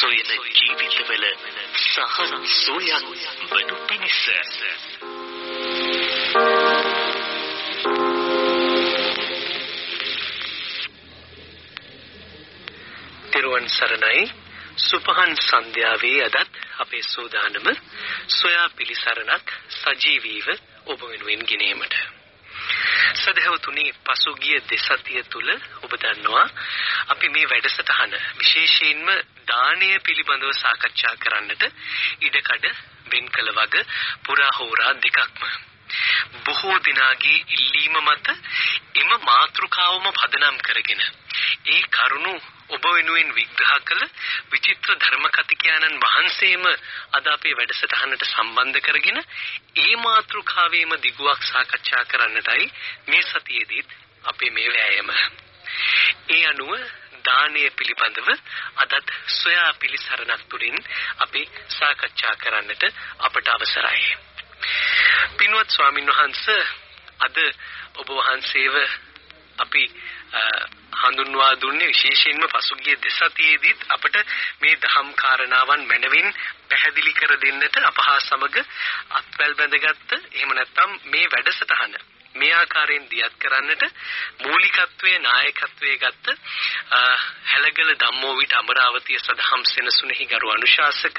සොයන ජීවිතවල සහන් සෝයක් වනු පිණිස. තෙරුවන් සරණයි. සුපහන් සන්ධ්‍යාවේ අදත් අපේ සූදානම සොයා පිළිසරණක් සජීවීව ඔබ වෙනුවෙන් ගෙනීමට. සදහවතුනි පසුගිය දෙසතිය තුල ඔබ දන්නවා. අපි මේ වැඩසටහන විශේෂයෙන්ම දානය පිළිබඳව සාකච්ඡා කරන්නට ඉඩකඩ වෙන් කළ වග පුරා හෝරා දෙකක්ම. බොහෝ දිනාගේ ඉල්ලීම මත එම මාතෘකාවම පදනම් කරගෙන ඒ කරුණු ඔබ වෙනුවෙන් විග්‍රහ කළ විචිත්‍ර ධර්ම කතිකයන්න් වහන්සේම අද අපේ වැඩසටහනට සම්බන්ධ කරගෙන ඒ මාතෘකාවේම දිගුවක් සාකච්ඡා කරන්නටයි මේ සතියේදීත් අපේ මේ වෑයම. ඒ අනුව දානය පිළිබඳව අදත් සොයා පිළිසරණක් තුළින් අපි සාකච්ඡා කරන්නට අපට අවසරයි. පින්වත් ස්වාමින් වහන්සේ අද ඔබ වහන්සේව අපි හඳුන්වා දුන්නේ විශේෂයෙන්ම පසුගිය දෙසතියේදීත් අපට මේ දහම් කාරණාවන් මැනවින් පැහැදිලි කර දෙන්නට අපහා සමග අත්වැල් බැඳගත්ත එහෙම නැත්නම් මේ වැඩසටහන මේ ආකාරයෙන් දියත් කරන්නට මූලිකත්වයේ නායකත්වයේ ගත්ත හැලගල ධම්මෝවිත අමරාවතිය සදහම් සෙනසුනේහි ගරු අනුශාසක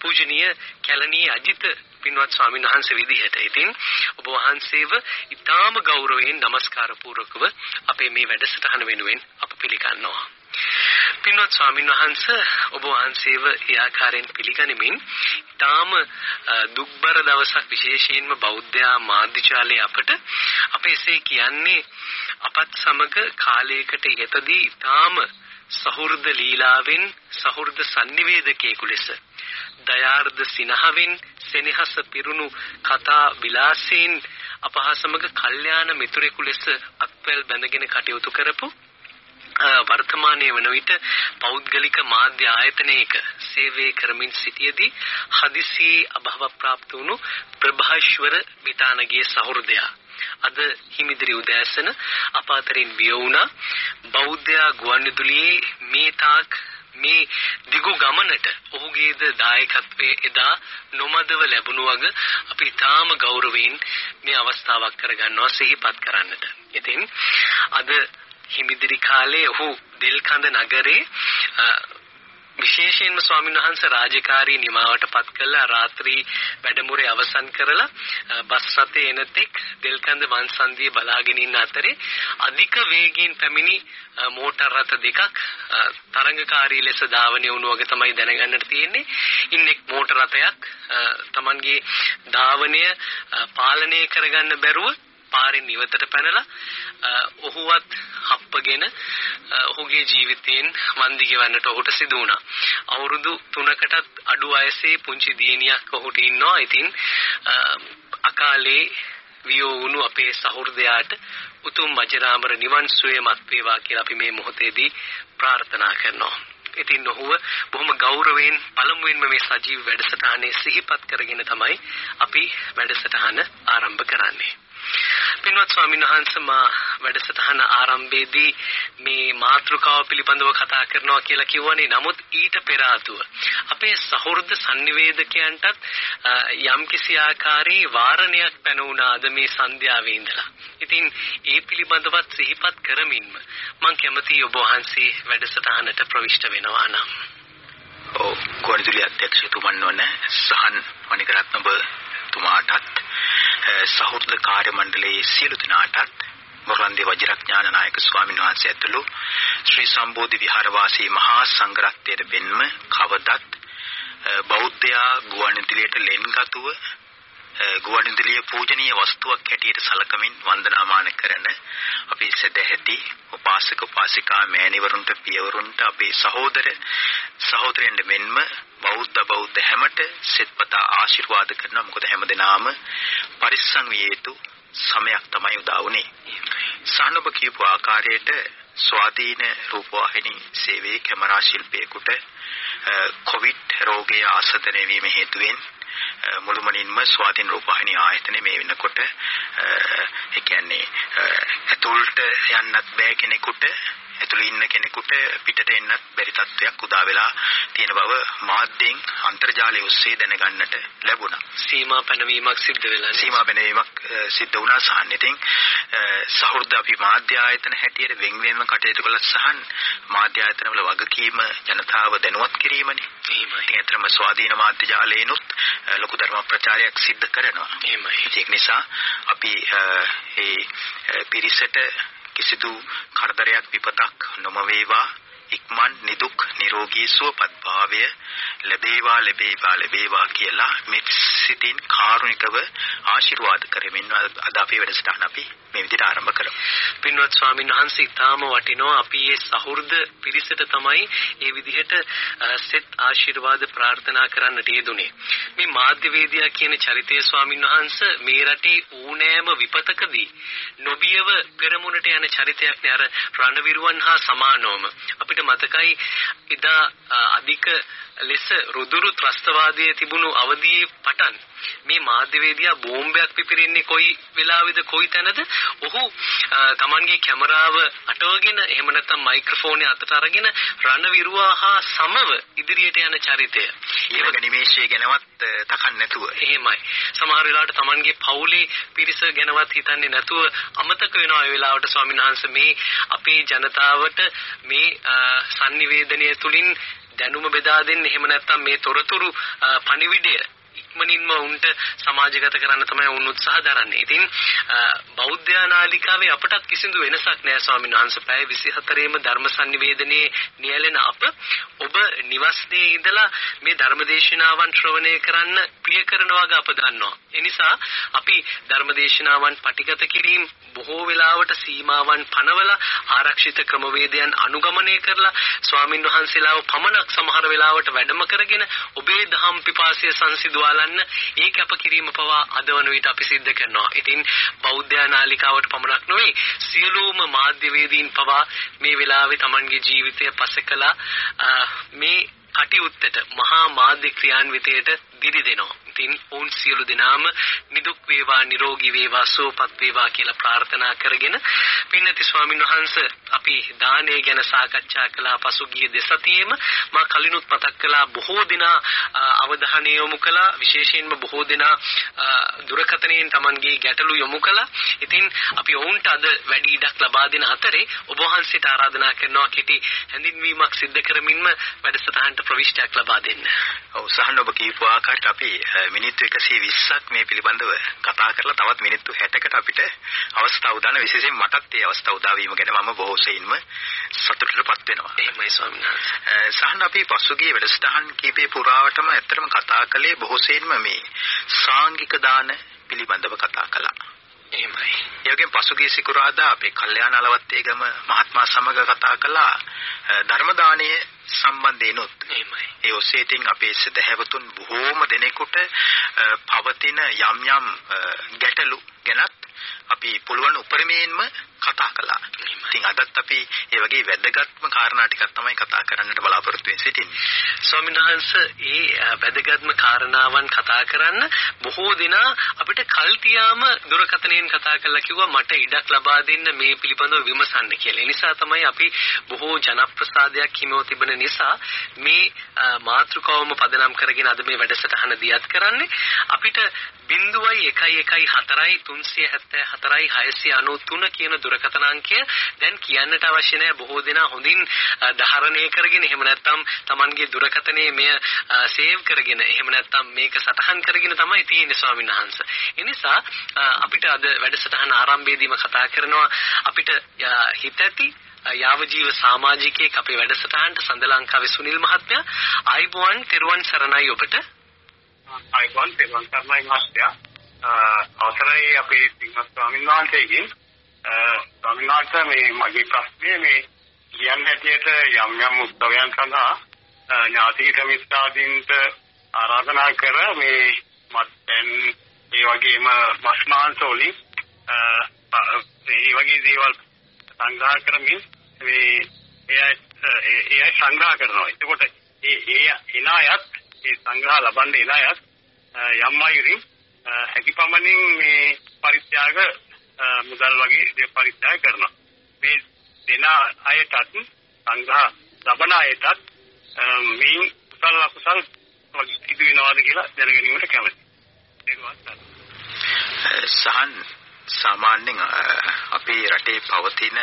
පූජනීය කැලණී අජිත පින්වත් ස්වාමීන් වහන්සේ විදිහට. ඉතින් ඔබ වහන්සේව ඊටාම ගෞරවයෙන් নমස්කාර පූර්වකව අපේ මේ වැඩසටහන වෙනුවෙන් අප පිළිගන්නවා. පින්වත් ස්වාමීන් වහන්සේ ඔබ වහන්සේව ඒ ආකාරයෙන් පිළිගනිමින් ඊටාම දුක්බර දවසක් විශේෂයෙන්ම බෞද්ධ මාධ්‍යජාලයේ අපට අපේසේ කියන්නේ අපත් සමග කාලයකට යෙතදී ඊටාම සහෘද ලීලාවෙන් සහෘද sannivedakයෙකු ලෙස දයාර්ධ සිනහවෙන් සෙනෙහස පිරුණු කතා විලාසයෙන් අපහසමග කල්යාණ මිතුරෙකු ලෙස අත්වැල් බැඳගෙන කටයුතු කරපු වර්තමානයේ වන විට පෞද්ගලික මාධ්‍ය ආයතනයක සේවය කරමින් සිටියේදී හදිසියේ අභව ප්‍රාප්ත වුණු ප්‍රභාෂ්වර විතානගේ සහෘදයා අද හිමිදිරි උදෑසන අප අතරින් බිය වුණා බෞද්ධ ගුවන්විදුලියේ මේ තාක් මේ දිගු ගමනට ඔහුගේද දායකත්වයේ එදා නොමදව ලැබුණු වග අපි තාම ගෞරවයෙන් මේ අවස්ථාවක් කරගන්නවා සිහිපත් කරන්නට. ඉතින් අද හිමිදිරි කාලේ ඔහු දෙල්කඳ නගරේ විශේෂයෙන්ම ස්වාමීන් වහන්සේ රාජකාරී නිමාවටපත් කළා රාත්‍රී වැඩමුළුවේ අවසන් කරලා බස් රථේ එනතෙක් දෙල්කඳ වන්සන්දියේ බලාගෙන ඉන්න අතරේ අධික වේගයෙන් පැමිණි මෝටර් රථ දෙකක් තරංගකාරී ලෙස ධාවනය වුණු වගේ තමයි දැනගන්නට තියෙන්නේ. ඉන්නෙක් මෝටර් රථයක් Tamanගේ ධාවනය පාලනය කරගන්න බැරුව පාරෙන් ඉවතට පැනලා ඔහුවත් හප්පගෙන ඔහුගේ ජීවිතයෙන් වන්දි ගෙවන්නට ඔහුට සිදු වුණා. අවුරුදු 3කටත් අඩු වයසේ පුංචි දියණියක් ඔහුට ඉන්නවා. ඉතින් අකාලේ වියෝ වුණු අපේ සහෘදයාට උතුම් මජරාමර නිවන් සුවයමත් වේවා කියලා අපි මේ මොහොතේදී ප්‍රාර්ථනා කරනවා. ඉතින් ඔහුව බොහොම ගෞරවයෙන් පළමුවෙන්ම මේ සජීව වැඩසටහනේ සිහිපත් කරගෙන තමයි අපි වැඩසටහන ආරම්භ කරන්නේ. පින්වත් ස්වාමීන් වහන්සේ මා වැඩසටහන ආරම්භයේදී මේ මාතෘකාව පිළිබඳව කතා කරනවා කියලා කිව්වනේ. නමුත් ඊට පෙර අපේ සහෘද sannivedakayanටත් යම්කිසි ආකාරයේ වාරණයක් පැනුණාද මේ සන්ධ්‍යාවේ ඉඳලා. ඉතින් ඒ පිළිබඳවත් සිහිපත් කරමින්ම මම කැමතියි ඔබ වහන්සේ වැඩසටහනට ප්‍රවිෂ්ඨ වෙනවා නම්. ඔව් ගුවන්විදුලි අධ්‍යක්ෂතුමන් වන සහන් මණිකරත්න තුමාටත් සහෘද කාර්ය මණ්ඩලයේ සියලු දෙනාටත් මොරලන්දේ වජිරඥාන නායක ස්වාමීන් වහන්සේ ඇතුළු ශ්‍රී සම්බෝධි විහාරවාසී මහා සංඝරත්නයේ වෙන්ම කවදත් බෞද්ධයා ගුවන්විදුලියට ලෙන්ගතුව ගුවන්විදුලිය පූජනීය වස්තුවක් හැටියට සලකමින් වන්දනාමාන කරන අපේ සදැහැති උපාසක උපාසිකා මෑණිවරුන්ට පියවරුන්ට අපේ සහෝදර සහෝදරයන්ට මෙන්ම බෞද්ධ බෞද්ධ හැමට සෙත්පතා ආශිර්වාද කරනවා මොකද හැමදෙනාම පරිස්සම් විය යුතු සමයක් තමයි උදා වුනේ. සානොබ කියපු ආකාරයට ස්වාධීන රූපවාහිනී සේවයේ කැමරා ශිල්පියෙකුට කොවිඩ් රෝගය ආසදනය වීම හේතුවෙන් මුළුමනින්ම ස්වාධීන රූපවාහිනී ආයතනය මේ වෙනකොට ඒ කියන්නේ ඇතුළට යන්නත් බෑ කෙනෙකුට. ඇතුළේ ඉන්න කෙනෙකුට පිටට එන්නත් බැරි තත්ත්වයක් උදා වෙලා තියෙන බව මාධ්‍යයෙන් අන්තර්ජාලය ඔස්සේ දැනගන්නට ලැබුණා. සීමා පැනවීමක් සිද්ධ වෙලා. සීමා පැනවීමක් සිද්ධ වුණා සහන්. ඉතින් සහෘද අපි මාධ්‍ය ආයතන හැටියට වෙන් වෙන්ව කටයුතු කළත් සහන් මාධ්‍ය ආයතනවල වගකීම ජනතාව දැනුවත් කිරීමනේ. එහෙමයි. අතරම ස්වාධීන මාධ්‍ය ජාලයෙන්ුත් ලොකු ධර්ම ප්‍රචාරයක් සිද්ධ කරනවා. එහෙමයි. ඒක නිසා අපි ඒ පිරිසට කිසිදු කරදරයක් විපතක් නොම වේවා ඉක්මන් නිදුක් නිරෝගී සුවපත් භාවය ලැබේවා ලැබේවා ලැබේවා කියලා මේ සිතින් කාරුණිකව ආශිර්වාද කරමින් අද අපේ වැඩසටහන අපි මේ විදිහට ආරම්භ කරමු. පින්වත් ස්වාමීන් වහන්සේ ඊටාම වටිනවා අපි මේ සහෘද පිරිසට තමයි මේ විදිහට සෙත් ආශිර්වාද ප්‍රාර්ථනා කරන්නට යෙදුනේ. මේ මාධ්‍යවේදියා කියන චරිතය ස්වාමීන් වහන්සේ මේ රටේ ඌනෑම විපතකදී නොබියව පෙරමුණට යන චරිතයක් නේ අර රණවිරුවන් හා සමානවම. අපිට මතකයි එදා අධික ලෙස රුදුරු ත්‍රස්තවාදයේ තිබුණු අවදියේ පටන් මේ මාධ්‍යවේදියා බෝම්බයක් පිපිරෙන්නේ කොයි වෙලාවෙද කොයි තැනද ඔහු තමන්ගේ කැමරාව අටවගෙන එහෙම නැත්නම් මයික්‍රොෆෝනේ අතට අරගෙන රණවිරුවා හා සමව ඉදිරියට යන චරිතය. ඊළඟ නිමේෂය ගැනවත් තකන් නැතුව. එහෙමයි. සමහර වෙලාවට තමන්ගේ පවුලේ පිරිස ගැනවත් හිතන්නේ නැතුව අමතක වෙනවා ඒ වෙලාවට ස්වාමීන් වහන්සේ මේ අපේ ජනතාවට මේ sannivedanaya තුලින් දැනුම බෙදා දෙන්න එහෙම නැත්නම් මේ තොරතුරු පණිවිඩය ඉක්මනින්ම උන්ට සමාජගත කරන්න තමයි උන් උත්සාහ දරන්නේ. ඉතින් බෞද්ධ නාලිකාවේ අපටත් කිසිදු වෙනසක් නෑ ස්වාමීන් වහන්සේ. පැය 24ේම ධර්ම sannivedanයේ නියැලෙන අප ඔබ නිවස්නේ ඉඳලා මේ ධර්මදේශනාවන් ශ්‍රවණය කරන්න ප්‍රිය කරන වගේ අප දන්නවා. ඒ නිසා අපි ධර්මදේශනාවන් පටිගත කිරීම බොහෝ වෙලාවට සීමාවන් පනවලා ආරක්ෂිත ක්‍රමවේදයන් අනුගමනය කරලා ස්වාමින් වහන්සේලාව පමණක් සමහර වෙලාවට වැඩම කරගෙන ඔබේ දහම් පිපාසය සංසිඳවාලන්න ඒ කැපකිරීම පවා අදවන විට අපි සිද්ධ කරනවා. ඉතින් බෞද්ධ නාලිකාවට පමණක් නොවේ සියලුම මාධ්‍යවේදීන් පවා මේ වෙලාවේ Tamanගේ ජීවිතය පසකලා මේ කටයුත්තට මහා මාධ්‍ය ක්‍රියාන්විතයට දිරි දෙනවා. ඉතින් ඔවුන් සියලු දෙනාම නිදුක් වේවා නිරෝගී වේවා සුවපත් වේවා කියලා ප්‍රාර්ථනා කරගෙන පින්නති ස්වාමීන් වහන්සේ අපි දානය ගැන සාකච්ඡා කළා පසුගිය දෙසතියේම මා කලිනුත් මතක් කළා බොහෝ දෙනා අවධානය යොමු කළා විශේෂයෙන්ම බොහෝ දෙනා දුරකථනයෙන් Tamanගේ ගැටලු යොමු කළා. ඉතින් අපි ඔවුන්ට අද වැඩි ඉඩක් ලබා දෙන අතරේ ඔබ වහන්සේට ආරාධනා කරනවා කෙටි හැඳින්වීමක් සිදු කරමින්ම වැඩසටහනට ප්‍රවිෂ්ටයක් ලබා දෙන්න. ඔව් සහන ඔබ කියපු ආකාරයට අපි මිනිත්තු 120ක් මේ පිළිබඳව කතා කරලා තවත් මිනිත්තු 60කට අපිට අවස්ථාව උදාන විශේෂයෙන් මටත් ඒ අවස්ථාව උදා වීම ගැන මම බොහෝ සෙයින්ම සතුටටපත් වෙනවා. එහෙමයි ස්වාමීන් වහන්සේ. සහන් අපි පසුගිය වැඩසටහන් කීපේ පුරාවටම ඇත්තටම කතා කළේ බොහෝ සෙයින්ම මේ සාංගික දාන පිළිබඳව කතා කළා. එහෙමයි. ඒ වගේම පසුගිය සිකුරාදා අපේ කල්යාණ අලවත්තේගම මහත්මයා සමග කතා කළා ධර්ම දානයේ සම්බන්ධේනොත් එහෙමයි. ඒ ඔස්සේ ඉතින් අපේ සදහැවතුන් බොහෝම දෙනෙකුට පවතින යම් යම් ගැටලු ගැනත් අපි පුළුවන් උපරිමයෙන්ම කතා කළා. ඉතින් අදත් අපි ඒ වගේ වැදගත්ම කාරණා ටිකක් තමයි කතා කරන්නට බලාපොරොත්තු වෙන්නේ සිටින්නේ. ස්වාමීන් වහන්සේ ඒ වැදගත්ම කාරණාවන් කතා කරන්න බොහෝ දෙනා අපිට කල් තියාම දුරකථනයෙන් කතා කරලා කිව්වා මට ඉඩක් ලබා දෙන්න මේ පිළිබඳව විමසන්න කියලා. ඒ නිසා තමයි අපි බොහෝ ජනප්‍රසාදයක් හිමව තිබෙන නිසා මේ මාතෘකාවම පදනම් කරගෙන අද මේ වැඩසටහන දියත් කරන්නේ අපිට 0.114යි 374යි 693 කියන දුරකථන අංකය. දැන් කියන්නට අවශ්‍ය නැහැ. බොහෝ දෙනා හොඳින් ධාරණය කරගෙන එහෙම නැත්නම් Tamanගේ දුරකථනයේ මෙය සේව් කරගෙන එහෙම නැත්නම් මේක සටහන් කරගෙන තමයි තියෙන්නේ ස්වාමීන් වහන්සේ. ඒ නිසා අපිට අද වැඩසටහන ආරම්භයේදීම කතා කරනවා. අපිට හිත ඇති යාව ජීව සමාජිකයෙක් අපේ වැඩසටහනට සඳලංකාවේ සුනිල් මහත්මයා ආයිබෝන් තෙරුවන් සරණයි ඔබට. ආයිබෝන් තෙරුවන් සරණයි මහත්තයා. අවසරයි අපේ සිංහ ස්වාමීන් වහන්සේගෙන්. ස්වාමීන් වහන්සේ මේ මගේ ප්‍රශ්නේ මේ කියන්න හැටියට යම් යම් උත්සවයන් සඳහා ඥාතික මිත්‍රාදීන්ට ආරාධනා කර මේ මත්පැන් ඒ වගේම මස් මාංශ වලින් ඒ වගේ දේවල් සංග්‍රහ කරමින් මේ එය එය සංග්‍රහ කරනවා. එතකොට ඒ ඒ එන අයත් ඒ සංග්‍රහ ලබන්න එන අයත් යම් අයුරින් හැකිපමණින් මේ පරිත්‍යාග මුදල් වගේ දේ පරිත්‍යාග කරනවා. මේ දෙන අයටත් සංඝ ලබන අයටත් මේ කුසල අකුසල සිදු වෙනවාද කියලා දැනගැනීමට කැමතියි. සහන් සාමාන්‍යයෙන් අපේ රටේ පවතින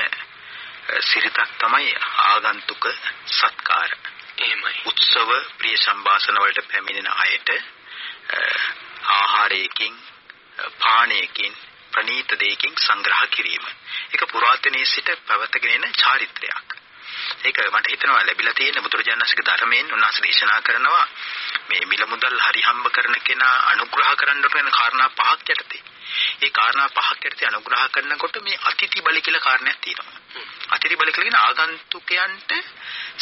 සිරිතක් තමයි ආගන්තුක සත්කාර. එහෙමයි. උත්සව ප්‍රිය සම්භාෂණ වලට පැමිණෙන අයට ආහාරයකින් පානයකින් ප්‍රනීත දෙයකින් සංග්‍රහ කිරීම. ඒක පුරාතනයේ සිට පැවතගෙන එන චාරිත්‍රයක්. ඒක මට හිතෙනවා ලැබිලා තියෙන බුදුරජාණන්සේගේ ධර්මයෙන් උන්වහන්සේ දේශනා කරනවා මේ මිල මුදල් හරි හම්බ කරන කෙනා අනුග්‍රහ කරන්න වෙන කාරණා පහක් යටතේ. ඒ කාරණා පහක් යටතේ අනුග්‍රහ කරනකොට මේ අතිಥි බල කියලා කාරණයක් තියෙනවා. අතිථි බල කියලා කියන ආගන්තුකයන්ට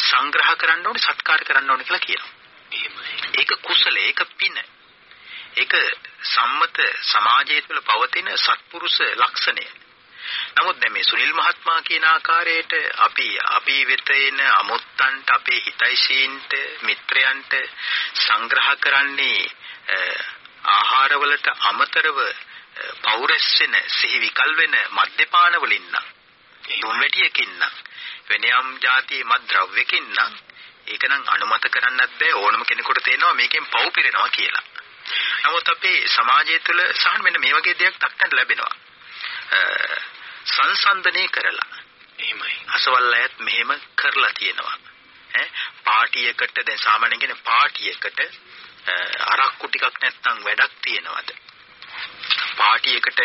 සංග්‍රහ කරන්න ඕනේ සත්කාර කරන්න ඕනේ කියලා කියනවා. ඒක කුසල ඒක පින. ඒක සම්මත සමාජය තුළ පවතින සත්පුරුෂ ලක්ෂණය. නමුත් දැන් මේ සුනිල් මහත්මයා කියන ආකාරයට අපි අපි වෙත එන අමුත්තන්ට අපේ හිතයිසීන්ට මිත්‍රයන්ට සංග්‍රහ කරන්නේ ආහාරවලට අමතරව පෞරස් වෙන සිහි විකල් වෙන මද්යපාන වලින් නම් දුම් වැටියකින් නම් වෙන යම් જાතියේ මද්ද්‍රව්‍යකින් නම් ඒක නම් අනුමත කරන්නත් බෑ ඕනම කෙනෙකුට තේනවා මේකෙන් පව් පිරෙනවා කියලා. නමුත් අපේ සමාජය තුළ සහන් මෙන්න මේ වගේ දෙයක් දක්නට ලැබෙනවා. සංසන්දනය කරලා එහෙමයි. අසවල් අයත් මෙහෙම කරලා තියෙනවා. ඈ පාටියකට දැන් සාමාන්‍යයෙන් කියන පාටියකට අරක්කු ටිකක් නැත්නම් වැඩක් තියෙනවද? පාටියකට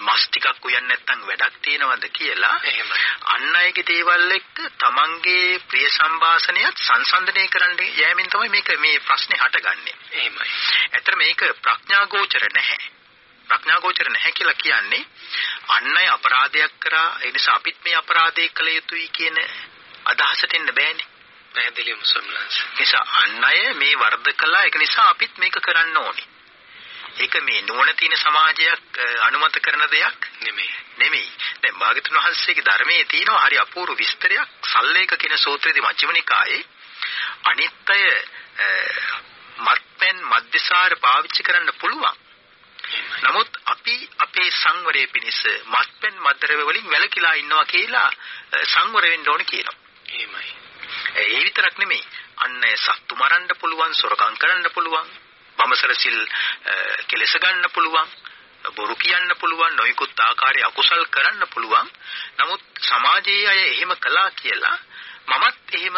මස් ටිකක් උයන් නැත්නම් වැඩක් තියෙනවද කියලා එහෙමයි. අන් අයගේ දේවල් එක්ක තමන්ගේ ප්‍රිය සම්භාෂණයත් සංසන්දනය කරන්න යෑමෙන් තමයි මේක මේ ප්‍රශ්නේ හටගන්නේ. එහෙමයි. ඇත්තට මේක ප්‍රඥාගෝචර නැහැ. ප්‍රඥාගෝචර නැහැ කියලා කියන්නේ අන් අය අපරාධයක් කරා ඒ නිසා අපිත් මේ අපරාධය කළ යුතුයි කියන අදහසට එන්න බෑනේ. පැහැදිලිවම සම්ලංශ. නිසා අන් අය මේ වර්ධ කළා ඒක නිසා අපිත් මේක කරන්න ඕනේ. ඒක මේ නුවණ තියෙන සමාජයක් අනුමත කරන දෙයක් නෙමෙයි. නෙමෙයි. දැන් භාගතුන් වහන්සේගේ ධර්මයේ තියෙනවා හරි අපූර්ව විස්තරයක් සල්ලේක කියන සූත්‍රයේදී මජ්ක්‍ධිම නිකායේ අනිත්‍ය මත්පැන් මද්දසාර පාවිච්චි කරන්න පුළුවන්. නමුත් අපි අපේ සංවරය පිණිස මත්පැන් මද්දරව වලින් වැළකීලා ඉන්නවා කියලා සංවර වෙන්න ඕනේ කියනවා. එහෙමයි. ඒ විතරක් නෙමෙයි. අන්න සත්තු මරන්න පුළුවන්, සොරකම් කරන්න පුළුවන්, බමසර සිල් කෙලස ගන්න පුළුවන්, බොරු කියන්න පුළුවන්, නොයෙකුත් ආකාරයේ අකුසල් කරන්න පුළුවන්. නමුත් සමාජයේ අය එහෙම කළා කියලා මමත් එහෙම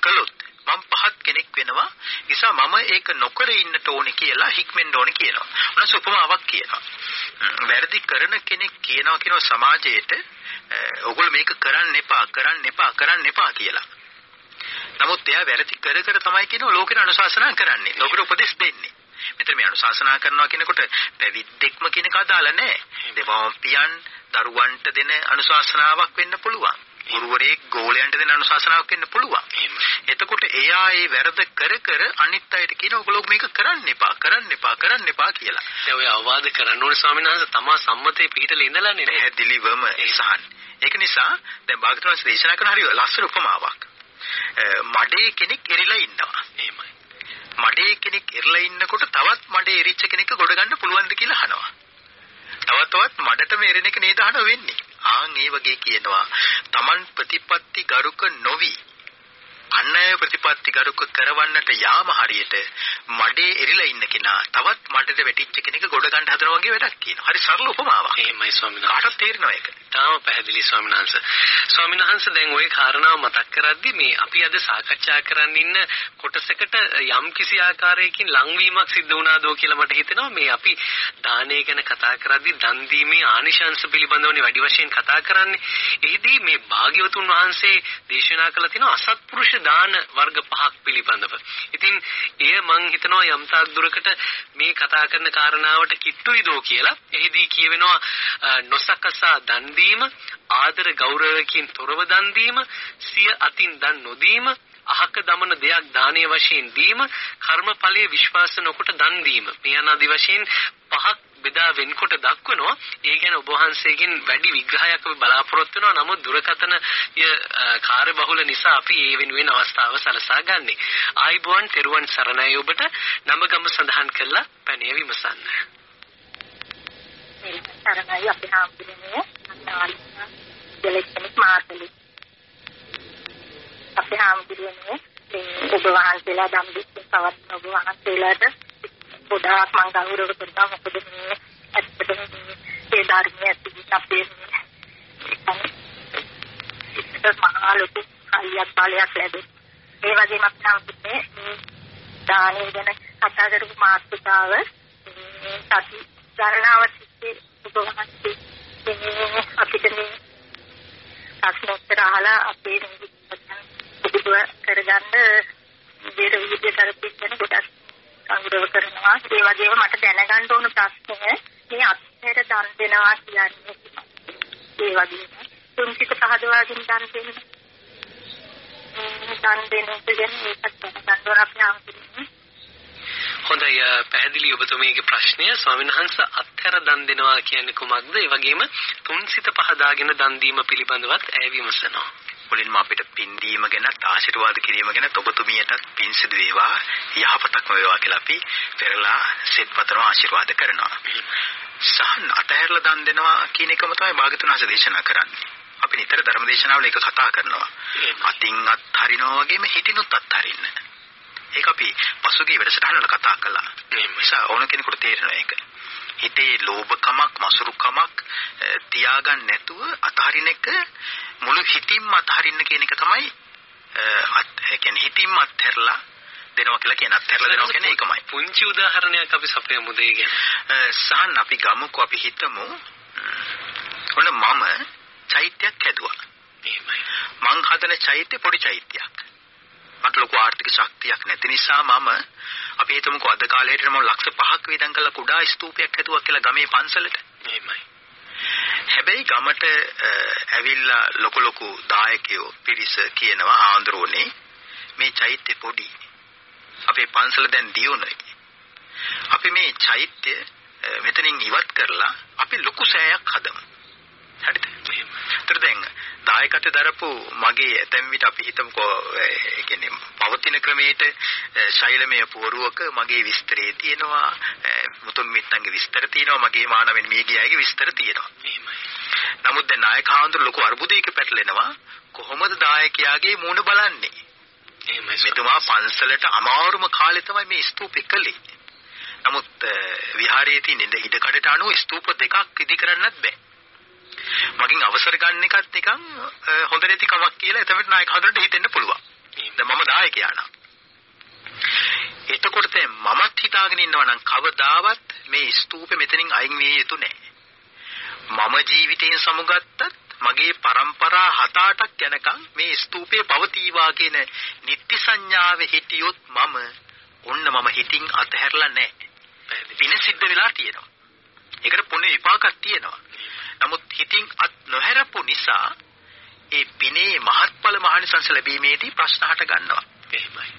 කළොත් මම පහත් කෙනෙක් වෙනවා. නිසා මම ඒක නොකර ඉන්නට ඕනේ කියලා හික්මෙන්න ඕනේ කියනවා. මොනස උපමාවක් කියනවා. වැරදි කරන කෙනෙක් කියනවා කියනවා සමාජයේට ඔගොල්ලෝ මේක කරන්න එපා, කරන්න එපා, කරන්න එපා කියලා. නමුත් එයා වැරදි කර කර තමයි කියනවා ලෝකෙට අනුශාසනා කරන්නේ. ලෝකෙට උපදෙස් දෙන්නේ. මෙතන මේ අනුශාසනා කරනවා කියනකොට පැවිද්දෙක්ම කියන එක අදාළ නැහැ. දෙමව්පියන් දරුවන්ට දෙන අනුශාසනාවක් වෙන්න පුළුවන්. ගුරුවරයෙක් ගෝලයන්ට දෙන අනුශාසනාවක් වෙන්න පුළුවන්. එතකොට එයා ඒ වැරද කර කර අනිත් අයට කියන ඔයගොල්ලෝ මේක කරන්න එපා, කරන්න එපා, කරන්න එපා කියලා. දැන් ඔය අවවාද කරන්න ඕනේ ස්වාමීන් වහන්සේ තමා සම්මතයේ පිටලා ඉඳලානේ නේද? පැහැදිලිවම සහන්. ඒක නිසා දැන් භාගතුන් දේශනා කරන හරිය ලස්සන උපමාවක්. මඩේ කෙනෙක් එරිලා ඉන්නවා. එහෙමයි. මඩේ කෙනෙක් එරිලා ඉන්නකොට තවත් මඩේ එරිච්ච කෙනෙක් ගොඩ ගන්න පුළුවන්ද කියලා අහනවා. තවත් තවත් මඩටම එරෙන එක නේද අහන වෙන්නේ. ආන් ඒ වගේ කියනවා. Taman ප්‍රතිපatti ගරුක නොවි අන්නය ප්‍රතිපatti ගරුක කරවන්නට යාම හරියට මඩේ එරිලා ඉන්න කෙනා තවත් මඩට වැටිච්ච කෙනෙක් ගොඩ ගන්න හදනවා වගේ වැඩක් කියනවා. හරි සරල උපමාවක්. එහෙමයි ස්වාමීන් වහන්සේ. කාටත් තේරෙනවා ඒක. තාම පැහැදිලි ස්වාමීන් වහන්සේ. ස්වාමීන් වහන්සේ දැන් ওই කාරණාව මතක් කරද්දි මේ අපි අද සාකච්ඡා කරන්න ඉන්න කොටසකට යම් කිසි ආකාරයකින් ලංවීමක් සිද්ධ වුණාදෝ කියලා මට හිතෙනවා. මේ අපි දානය ගැන කතා කරද්දි දන් දීමේ ආනිශංස පිළිබඳවනේ වැඩි වශයෙන් කතා කරන්නේ. එහිදී මේ භාග්‍යවතුන් වහන්සේ දේශනා කළ තියෙන අසත්පුරුෂ දාන වර්ග පහක් පිළිබඳව. ඉතින් එය මං හිතනවා යම් තාක් දුරකට මේ කතා කරන කාරණාවට කිට්ටුයිදෝ කියලා. එහිදී කියවෙනවා නොසකසා දන් දීම, ආදර ගෞරවයෙන් තොරව දන් දීම, සිය අතින් දන් නොදීම, අහක දමන දෙයක් දානීය වශයෙන් දීම, කර්මඵලයේ විශ්වාස නොකොට දන් දීම. මේ අනාදි වශයෙන් පහක් බෙදා වෙන්කොට දක්වනවා. ඒ ගැන ඔබ වහන්සේගෙන් වැඩි විග්‍රහයක් අපි බලාපොරොත්තු වෙනවා. නමුත් දුරකථන කාර්යබහුල නිසා අපි ඒ වෙනුවෙන් අවස්ථාව සලසා ගන්නෙ. ආයිබෝන් තෙරුවන් සරණයි ඔබට නමගම සඳහන් කළා පැනය විමසන්න. සරණයි අපි හාමුදුරනේ අනාලික පුද්ගලෙක් කෙනෙක් මාතලි. අපේ හාමුදුරුවනේ ඔබ වහන්සේලා දම් දෙන්න පවත්න ඔබ වහන්සේලාට ගොඩාක් මම ගෞරව කරනවා මොකද මේ ඇත්තටම මේ ධර්මයේ ඇතුළත අපේ ඉස්සර මහා ලොකු හයියක් බලයක් ලැබෙන. ඒ වගේම අපි හම්බුනේ මේ දානය ගැන කතා කරපු මාතෘකාව සති ගණනාව තිස්සේ ඔබ වහන්සේ අපිට මේ ප්‍රශ්න උත්තර අහලා අපේ බුදුව කරගන්න විදියට විදියට කරපිට වෙන ගොඩක් සංග්‍රහ කරනවා. ඒ වගේම මට දැනගන්න ඕන ප්‍රශ්නය මේ අත්හැර දන් දෙනවා කියන්නේ ඒ වගේම තුන්සිත පහදවාගෙන දන් දෙන්න. දන් දෙන එක ගැන ඒකත් දැනගන්න ඕන අපි ආමුදුනේ හොඳයි පැහැදිලි ඔබතුමීගේ ප්‍රශ්නය. ස්වාමීන් වහන්සේ අත්හැර දන් දෙනවා කියන්නේ කොහොමද? ඒ වගේම තුන්සිත පහදාගෙන දන් දීම පිළිබඳවත් ඈ විමසනවා. මුලින්ම අපිට පින් දීම ගැනත් ආශිර්වාද කිරීම ගැනත් ඔබතුමියටත් පින් සිදු වේවා යහපතක්ම වේවා කියලා අපි පෙරලා සෙත් පතරව ආශිර්වාද කරනවා. සහන් අතහැරලා දන් දෙනවා කියන එකම තමයි භාගතුන් වහන්සේ දේශනා කරන්නේ. අපි නිතර ධර්ම දේශනාවල ඒක කතා කරනවා. අතින් අත්හරිනවා වගේම හිතිනුත් අත්හරින්න. ඒක අපි පසුගිය වැඩසටහනවල කතා කළා. ඒ නිසා ඕන කෙනෙකුට තේරෙනවා ඒක. හිතේ ලෝභකමක්, මසුරුකමක් තියාගන්න නැතුව අතහරින එක මුළු හිතින්ම අතහරින්න කියන එක තමයි ඒ කියන්නේ හිතින්ම අත්හැරලා දෙනවා කියලා කියන අත්හැරලා දෙනවා කියන්නේ ඒකමයි. පුංචි උදාහරණයක් අපි සපයමු දෙය ගැන. සහන් අපි ගමුකෝ අපි හිතමු ඔන්න මම චෛත්‍යයක් හැදුවා. එහෙමයි. මං හදන චෛත්‍ය පොඩි චෛත්‍යයක්. මට ලොකු ආර්ථික ශක්තියක් නැති නිසා මම අපි හිතමුකෝ අද කාලේට මම ලක්ෂ 5ක් වේදම් කරලා කුඩා ස්තූපයක් හැදුවා කියලා ගමේ පන්සලට. එහෙමයි. හැබැයි ගමට ඇවිල්ලා ලොකු ලොකු දායකයෝ පිරිස කියනවා ආන්දරෝනේ මේ චෛත්‍ය පොඩි. අපේ පන්සල දැන් දියුණුයි. අපි මේ චෛත්‍ය මෙතනින් ඉවත් කරලා අපි ලොකු සෑයක් හදමු. හරිද? ඒතර දැන් දායකත්වයේ දරපු මගේ ඇතැම් විට අපි හිතමුකෝ ඒ කියන්නේ පවතින ක්‍රමයට ශෛලමය පුවරුවක මගේ විස්තරේ තියෙනවා මුතුන් මිත්තන්ගේ විස්තර තියෙනවා මගේ මානවෙන් මීගියාගේ විස්තර තියෙනවා නමුත් දැන් නායකහඳුර ලොකු අර්බුදයක පැටලෙනවා කොහොමද දායකයාගේ මූණ බලන්නේ එහෙමයි මෙතුමා පන්සලට අමාරුම කාලේ තමයි මේ ස්තූපෙ කළේ නමුත් විහාරයේ තියෙන ඉඩකඩට අනුව ස්තූප දෙකක් ඉදි කරන්නත් බෑ මගෙන් අවසර ගන්න එකත් නිකන් හොඳ නැති කමක් කියලා එතකොට නායක හදරට හිතෙන්න පුළුවන්. දැන් මම දායකයා නම්. එතකොට දැන් මමත් හිතාගෙන ඉන්නවා නම් කවදාවත් මේ ස්තූපෙ මෙතනින් අයින් විය යුතු නැහැ. මම ජීවිතයෙන් සමුගත්තත් මගේ પરම්පරා හත අටක් යනකම් මේ ස්තූපේ පවතිවා කියන නිත්‍ය සංඥාවේ හිටියොත් මම ඔන්න මම හිතින් අතහැරලා නැහැ. පින සිද්ධ වෙලා තියෙනවා. ඒකට පුණ්‍ය විපාකක් තියෙනවා. නමුත් හිතින් අත් නොහැරපු නිසා ඒ පිනේ මහත්ඵල මහානිසංස ලැබීමේදී ප්‍රශ්න හට ගන්නවා. එහෙමයි.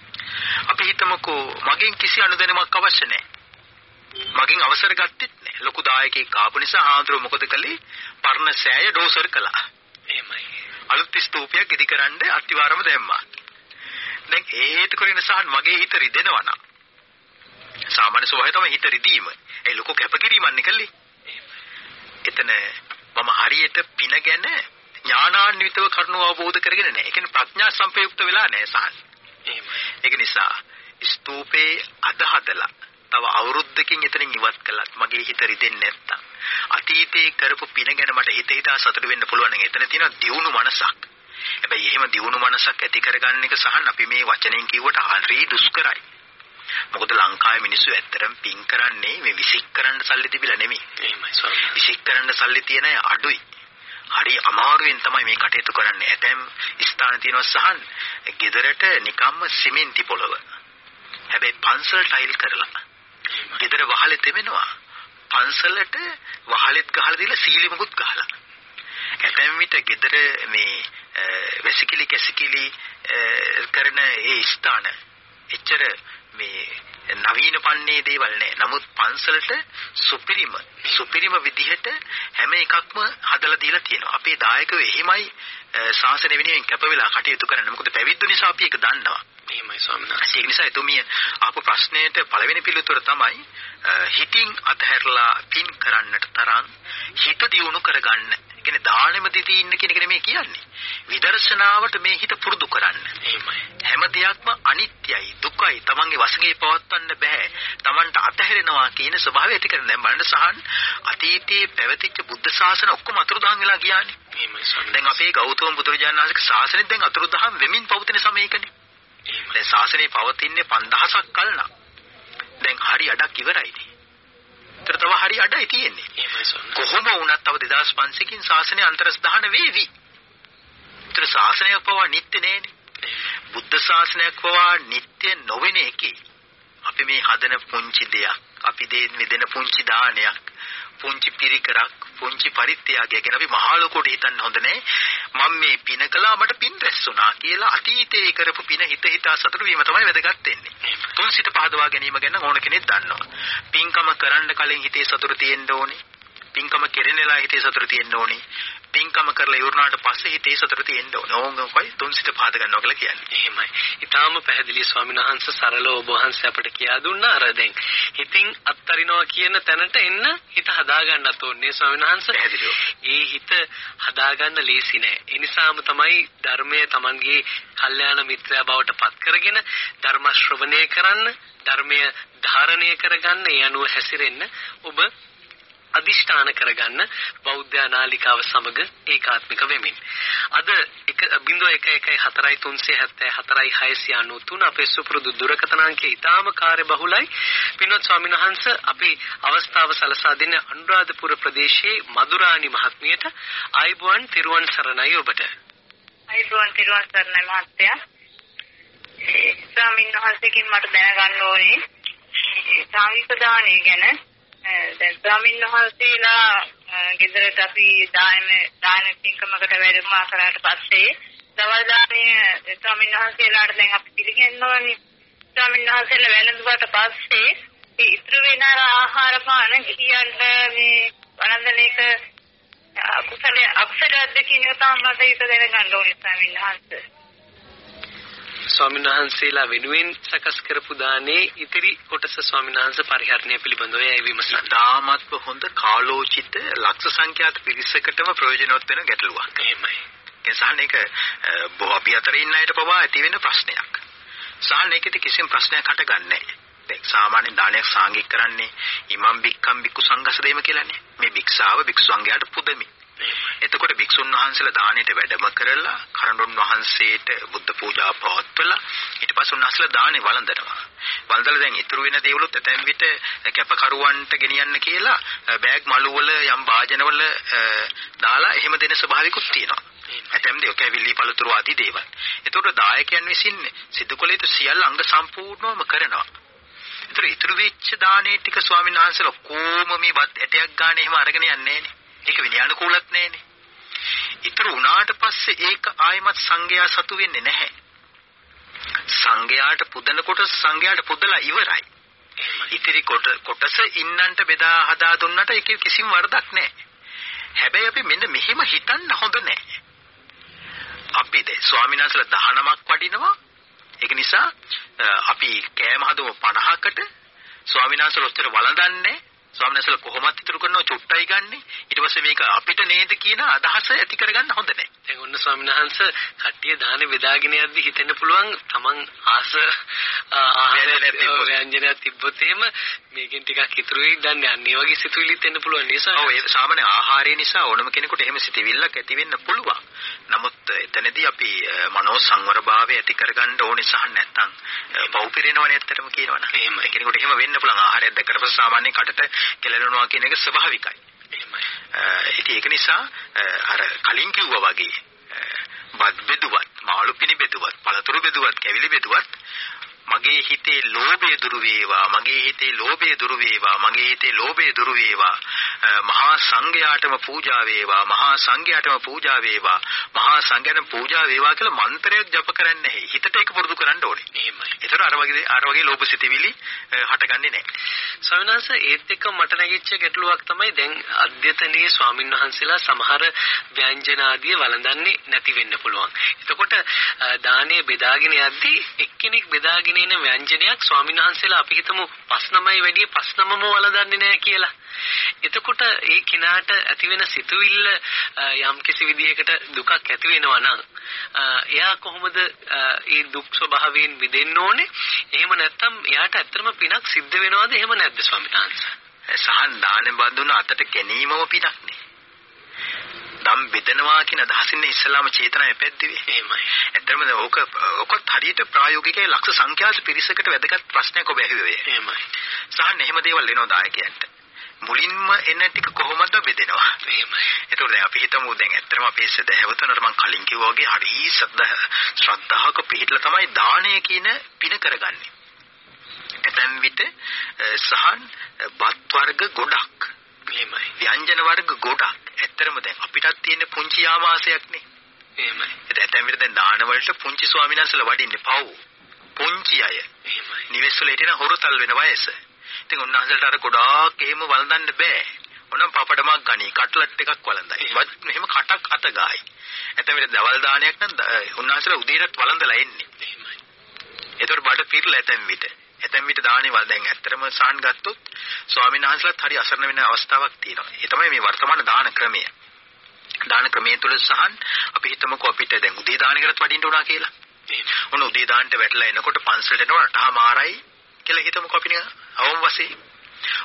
අපි හිතමුකෝ මගෙන් කිසි අනුදැනුමක් අවශ්‍ය නැහැ. මගෙන් අවසර ගත්තෙත් නැහැ. ලොකු දායකයෙක් ආපු නිසා ආන්දර මොකද කළේ? පර්ණ සෑය ඩෝසර් කළා. එහෙමයි. අලුත් ස්තූපයක් ඉදිකරන්න අත්විවරම දැම්මා. දැන් ඒ හේතු කරගෙන සහන් මගේ හිත රිදෙනවා නම් සාමාන්‍ය ස්වභාවය තමයි හිත රිදීම. ඒ ලොකු කැපකිරීමක් නෙකල්ලි. එතන මම හරියට පින ගැන ඥානාන්විතව කරුණු අවබෝධ කරගෙන නැහැ. ඒ කියන්නේ ප්‍රඥා සම්පයුක්ත වෙලා නැහැ සහන්. ඒක නිසා ස්තූපේ අදහදලා තව අවුරුද්දකින් එතනින් ඉවත් කළත් මගේ හිත රිදෙන්නේ නැත්තම් අතීතේ කරපු පින ගැන මට හිත හිතා සතුට වෙන්න පුළුවන් නම් එතන තියෙන දියුණු මනසක්. හැබැයි එහෙම දියුණු මනසක් ඇති කරගන්න එක සහන් අපි මේ වචනෙන් කිව්වට හරි දුෂ්කරයි. මොකද ලංකාවේ මිනිස්සු ඇත්තටම පින් කරන්නේ මේ විසික් කරන්න සල්ලි තිබිලා නෙමෙයි. එහෙමයි ස්වාමී. විසික් කරන්න සල්ලි තියෙන අය අඩුයි. හරි අමාරුවෙන් තමයි මේ කටයුතු කරන්නේ. ඇතැම් ස්ථාන තියෙනවා සහන් ගෙදරට නිකම්ම සිමෙන්ති පොළව. හැබැයි පන්සල් ටයිල් කරලා. ගෙදර වහලෙ තෙමෙනවා. පන්සලට වහලෙත් ගහලා දීලා සීලිමකුත් ගහලා. ඇතැම් විට ගෙදර මේ වැසිකිලි කැසිකිලි කරන ඒ ස්ථාන එච්චර මේ නවීන පන්නේ දේවල් නෑ. නමුත් පන්සලට සුපිරිම සුපිරිම විදිහට හැම එකක්ම හදලා දීලා තියෙනවා. අපේ දායකයෝ එහෙමයි ශාසන වෙනුවෙන් කැප වෙලා කටයුතු කරන්නේ. මොකද පැවිද්දු නිසා අපි ඒක දන්නවා. එහෙමයි ස්වාමීන් වහන්සේ. ඒක නිසා එතුමිය ආපු ප්‍රශ්නයට පළවෙනි පිළිතුර තමයි හිතින් අතහැරලා පින් කරන්නට තරම් හිත දියුණු කරගන්න කියන්නේ දානෙම දිදී ඉන්න කියන එක නෙමෙයි කියන්නේ. විදර්ශනාවට මේ හිත පුරුදු කරන්න. එහෙමයි. හැම දෙයක්ම අනිත්‍යයි, දුකයි, තමන්ගේ වශයෙන් පවත්වන්න බෑ. තමන්ට අතහැරෙනවා කියන ස්වභාවය ඇති කරන දැන් බලන්න සහන් අතීතයේ පැවතිච්ච බුද්ධ ශාසන ඔක්කොම අතුරුදහන් වෙලා ගියානේ. එහෙමයි ස්වාමීන් දැන් අපේ ගෞතම බුදුරජාණන් වහන්සේගේ ශාසනය දැන් අතුරුදහන් වෙමින් පවතින සමයකනේ. දැන් ශාසනය පවතින්නේ 5000ක් කල් නම්. දැන් හරි අඩක් ඉවරයිනේ. ඒතර තව හරි අඩයි තියෙන්නේ. කොහොම වුණත් තව 2500කින් ශාසනය අන්තර්ස්ථාන වේවි. ඒතර ශාසනය පවා නිත්‍ය නෑනේ. බුද්ධ ශාසනයක් පවා නිත්‍ය නොවන එකේ අපි මේ හදන පුංචි දෙයක් අපි දෙන පුංචි දානයක් පුංචි පිරිකරක් පුංචි පරිත්‍යාගයක් ගැන අපි මහා ලෝකෝට හිතන්න හොඳ නෑ. මම මේ පින කළා මට පින් රැස්ුණා කියලා අතීතයේ කරපු පින හිත හිතා සතුටු වීම තමයි වැදගත් වෙන්නේ. තුන් සිත පහදවා ගැනීම ගැන ඕන කෙනෙක් දන්නවා. පින්කම කරන්න කලින් හිතේ සතුට තියෙන්න ඕනේ. පින්කම කෙරෙනලා හිතේ සතුට තියෙන්න ඕනේ. පින්කම කරලා ඉවරනාට පස්සේ හිතේ සතුට තියෙන්න ඕනේ ඕංගකයි තුන් සිත පහද ගන්නවා කියලා කියන්නේ එහෙමයි. ඊටාම පැහැදිලි ස්වාමීන් වහන්සේ සරලව ඔබ වහන්සේ අපට කියා දුන්නා අර දැන් හිතින් අත්තරිනවා කියන තැනට එන්න හිත හදාගන්නත් ඕනේ ස්වාමීන් වහන්සේ. පැහැදිලිව. ඒ හිත හදාගන්න ලේසි නෑ. ඒ නිසාම තමයි ධර්මය Tamanගේ කල්යාණ මිත්‍රයා බවට පත් කරගෙන ධර්ම ශ්‍රවණය කරන්න, ධර්මය ධාරණය කරගන්න, ඒ අනුව හැසිරෙන්න ඔබ අදිෂ්ඨාන කරගන්න බෞද්ධ නාලිකාව සමග ඒකාත්මික වෙමින්. අද 0114374693 අපේ සුපුරුදු දුරකථන අංකය ඊටාම කාර්යබහුලයි. පින්වත් ස්වාමීන් වහන්සේ අපි අවස්ථාව සලසා දෙන අනුරාධපුර ප්‍රදේශයේ මදුරාණි මහත්මියට ආයිබුවන් තිරුවන් සරණයි ඔබට. අයිබෝන් තිරුවන් සරණයි මහත්තයා. ඒ ස්වාමීන් වහන්සේකින් මට දැනගන්න ඕනේ ඒ සාමික දාණය ගැන දැන් ස්වාමීන් වහන්සේලා ගෙදරට අපි දාන දාන පින්කමකට වැඩම කරාට පස්සේ දවල් දාණය ස්වාමීන් වහන්සේලාට දැන් අපි පිළිගන්නවනේ ස්වාමීන් වහන්සේලා වැළඳුවාට පස්සේ ඒ ඉතුරු වෙන ආහාර පාන ගිහියන්ට මේ වළඳන එක අකුසල අකුසලයක්ද කියන එක තමයි ඒක දැනගන්න ඕනේ ස්වාමීන් වහන්සේ. ස්වාමීන් වහන්සේලා වෙනුවෙන් සකස් කරපු දානේ ඉතිරි කොටස ස්වාමීන් වහන්සේ පරිහරණය පිළිබඳව එයි විමසන්න. තාමත්ව හොඳ කාලෝචිත ලක්ෂ සංඛ්‍යාත පිරිසකටම ප්‍රයෝජනවත් වෙන ගැටලුවක්. එහෙමයි. ඒ සහනේක බොහෝ අපි අතර ඉන්න අයට පවා ඇති වෙන ප්‍රශ්නයක්. සහනේකෙදි කිසිම ප්‍රශ්නයක් හටගන්නේ නැහැ. දැන් සාමාන්‍ය දානයක් සාංගික කරන්නේ ඉමම් බික්කම් බික්කු සංඝස දෙම කියලානේ. මේ භික්ෂාව භික්ෂු සංඝයාට පුදමි. එතකොට භික්ෂුන් වහන්සේලා දානෙට වැඩම කරලා කරඬුන් වහන්සේට බුද්ධ පූජා පවත්වලා ඊට පස්සේ උන්වහන්සේලා දානේ වළඳනවා. වළඳලා දැන් ඉතුරු වෙන දේවලුත් ඇතැම් විට කැපකරුවන්ට ගෙනියන්න කියලා බෑග් මළු වල යම් වාජනවල දාලා එහෙම දෙන ස්වභාවිකුත් තියෙනවා. ඇතැම් දේව කැවිලි පළතුරු ආදී දේවල්. එතකොට දායකයන් විසින් සිදු කළ යුතු සියල්ල අංග සම්පූර්ණවම කරනවා. ඒතර ඉතුරු වෙච්ච දානේ ටික ස්වාමීන් වහන්සේලා කොහොම මේ වත් ඇටයක් ගන්න එහෙම අරගෙන යන්නේ නැහනේ. ඒක විනයානුකූලත් නැහනේ. ඉතුරු වුණාට පස්සේ ඒක ආයමත් සංඝයා සතු වෙන්නේ නැහැ. සංඝයාට පුදනකොට සංඝයාට පුදලා ඉවරයි. ඉතිරි කොට කොටස ඉන්නන්ට බෙදා හදා දුන්නට ඒකේ කිසිම වරදක් නැහැ. හැබැයි අපි මෙන්න මෙහෙම හිතන්න හොඳ නැහැ. අපි දැන් ස්වාමීන් වහන්සේලා 19ක් වඩිනවා. ඒක නිසා අපි කෑම හදමු 50කට ස්වාමීන් වහන්සේලා ඔච්චර වළඳන්නේ ස්වාමීන් වහන්සේලා කොහොමත් ඉතුරු කරනවා චුට්ටයි ගන්නෙ ඊට පස්සේ මේක අපිට නේද කියන අදහස ඇති කරගන්න හොඳ නැහැ. දැන් ඔන්න ස්වාමීන් වහන්සේ කට්ටිය දාන බෙදාගෙන යද්දි හිතෙන්න පුළුවන් Taman ආස ව්‍යංජනයක් තිබ්බොත් එහෙම මේකෙන් ටිකක් ඉතුරුයි දන්නේ අන්නේ වගේ සිතුවිලිත් එන්න පුළුවන් නිසා. ඔව් ඒ සාමාන්‍ය ආහාරය නිසා ඕනම කෙනෙකුට එහෙම සිතවිල්ලක් ඇති වෙන්න පුළුවන්. නමුත් එතනදී අපි මනෝ සංවරභාවය ඇති කරගන්න ඕනේ සහ නැත්තම් පෞපිරිනවනේ ඇත්තටම කියනවනේ. එහෙම කෙනෙකුට එහෙම වෙන්න පුළුවන් ආහාරයක් දැක්කට පස්සේ සාමාන්‍ය කටට කෙලෙනවා කියන එක ස්වභාවිකයි. එහෙමයි. ඉතින් ඒක නිසා අර කලින් කිව්වා වගේ බත් බෙදුවත්, මාළු පිණි බෙදුවත්, පළතුරු බෙදුවත්, කැවිලි බෙදුවත් මගේ හිතේ ලෝභය දුරු වේවා මගේ හිතේ ලෝභය දුරු වේවා මගේ හිතේ ලෝභය දුරු වේවා මහා සංඝයාටම පූජා වේවා මහා සංඝයාටම පූජා වේවා මහා සංඝයාටම පූජා වේවා කියලා මන්ත්‍රයක් ජප කරන්නේ නැහැ හිතට ඒක පුරුදු කරන්න ඕනේ. එහෙමයි. ඒතර අර වගේ අර වගේ ලෝභ සිතිවිලි හටගන්නේ නැහැ. ස්වාමිනාස ඒත් එක්ක මට නැගිච්ච ගැටලුවක් තමයි දැන් අධ්‍යතනයේ ස්වාමින් වහන්සේලා සමහර ව්‍යංජන ආදී වළඳන්නේ නැති වෙන්න පුළුවන්. එතකොට දානීය බෙදාගෙන යද්දී එක්කෙනෙක් බෙදාගෙන එන ව්‍යංජනයක් ස්වාමීන් වහන්සේලා අපි හිතමු පස් නමයි වැඩි පස් නමම වළඳන්නේ නැහැ කියලා. එතකොට ඒ කිනාට ඇති වෙන සිතුවිල්ල යම් කිසි විදිහකට දුකක් ඇති වෙනවා නම් එයා කොහොමද ඒ දුක් ස්වභාවයෙන් මිදෙන්න ඕනේ? එහෙම නැත්නම් එයාට ඇත්තම පිනක් සිද්ධ වෙනවද එහෙම නැද්ද ස්වාමීන් වහන්සේ? සහන් දාන බඳුන අතට ගැනීමම පිනක්නේ. දම් බෙදනවා කියන අදහසින් ඉස්ලාම චේතනාව පැද්දුවේ. එහෙමයි. ඇත්තටම ඕක ඔකත් හරියට ප්‍රායෝගිකයි ලක්ෂ සංඛ්‍යාත පිරිසකට වැදගත් ප්‍රශ්නයක් ඔබ ඇහුවේ. එහෙමයි. සහන් එහෙම දේවල් එනවා දායකයන්ට. මුලින්ම එන ටික කොහොමද බෙදෙනවා? එහෙමයි. ඒතකොට දැන් අපි හිතමු දැන් ඇත්තටම අපේ සදහැවතුනට මම කලින් කිව්වා වගේ හරි ශ්‍රද්ධා ශ්‍රද්ධාවක පිළිట్లా තමයි දානය කියන පින කරගන්නේ. ඇතැම් විට සහන් බත් වර්ග ගොඩක් එහෙමයි. ව්‍යංජන වර්ග ගොඩක්. ඇත්තටම දැන් අපිටත් තියෙන පුංචි ආමාශයක්නේ. එහෙමයි. ඇතැම් විට දැන් දාන වලට පුංචි ස්වාමීන් වහන්සේලා වඩින්නේ පව්. පුංචි අය. එහෙමයි. නිවෙස් වල හිටින හොරතල් වෙන වයස. ඉතින් උන්වහන්සේලාට අර ගොඩාක් එහෙම වළඳන්න බෑ. ඕනම් පපඩමක් ගනි කට්ලට් එකක් වළඳයි. වත් මෙහෙම කටක් අත ගායි. ඇතැම් විට දවල් දානයක් නම් උන්වහන්සේලා උදේට වළඳලා එන්නේ. එහෙමයි. ඒතකොට බඩ පිරලා ඇතැම් විට ඇතැම් විට දානේ වල දැන් ඇත්තටම සාන් ගත්තොත් ස්වාමීන් වහන්සේලාත් හරි අසරණ වෙන අවස්ථාවක් තියෙනවා. ඒ තමයි මේ වර්තමාන දාන ක්‍රමය. දාන ක්‍රමයේ තුල සහන් අපි හිතමුකෝ අපිට දැන් උදේ දානයකට වඩින්න උනා කියලා. ඔන්න උදේ දාන්නට වැටලා එනකොට පන්සලට එනවා අටහමාරයි කියලා හිතමුකෝ අපි නිකන් අවම වශයෙන්.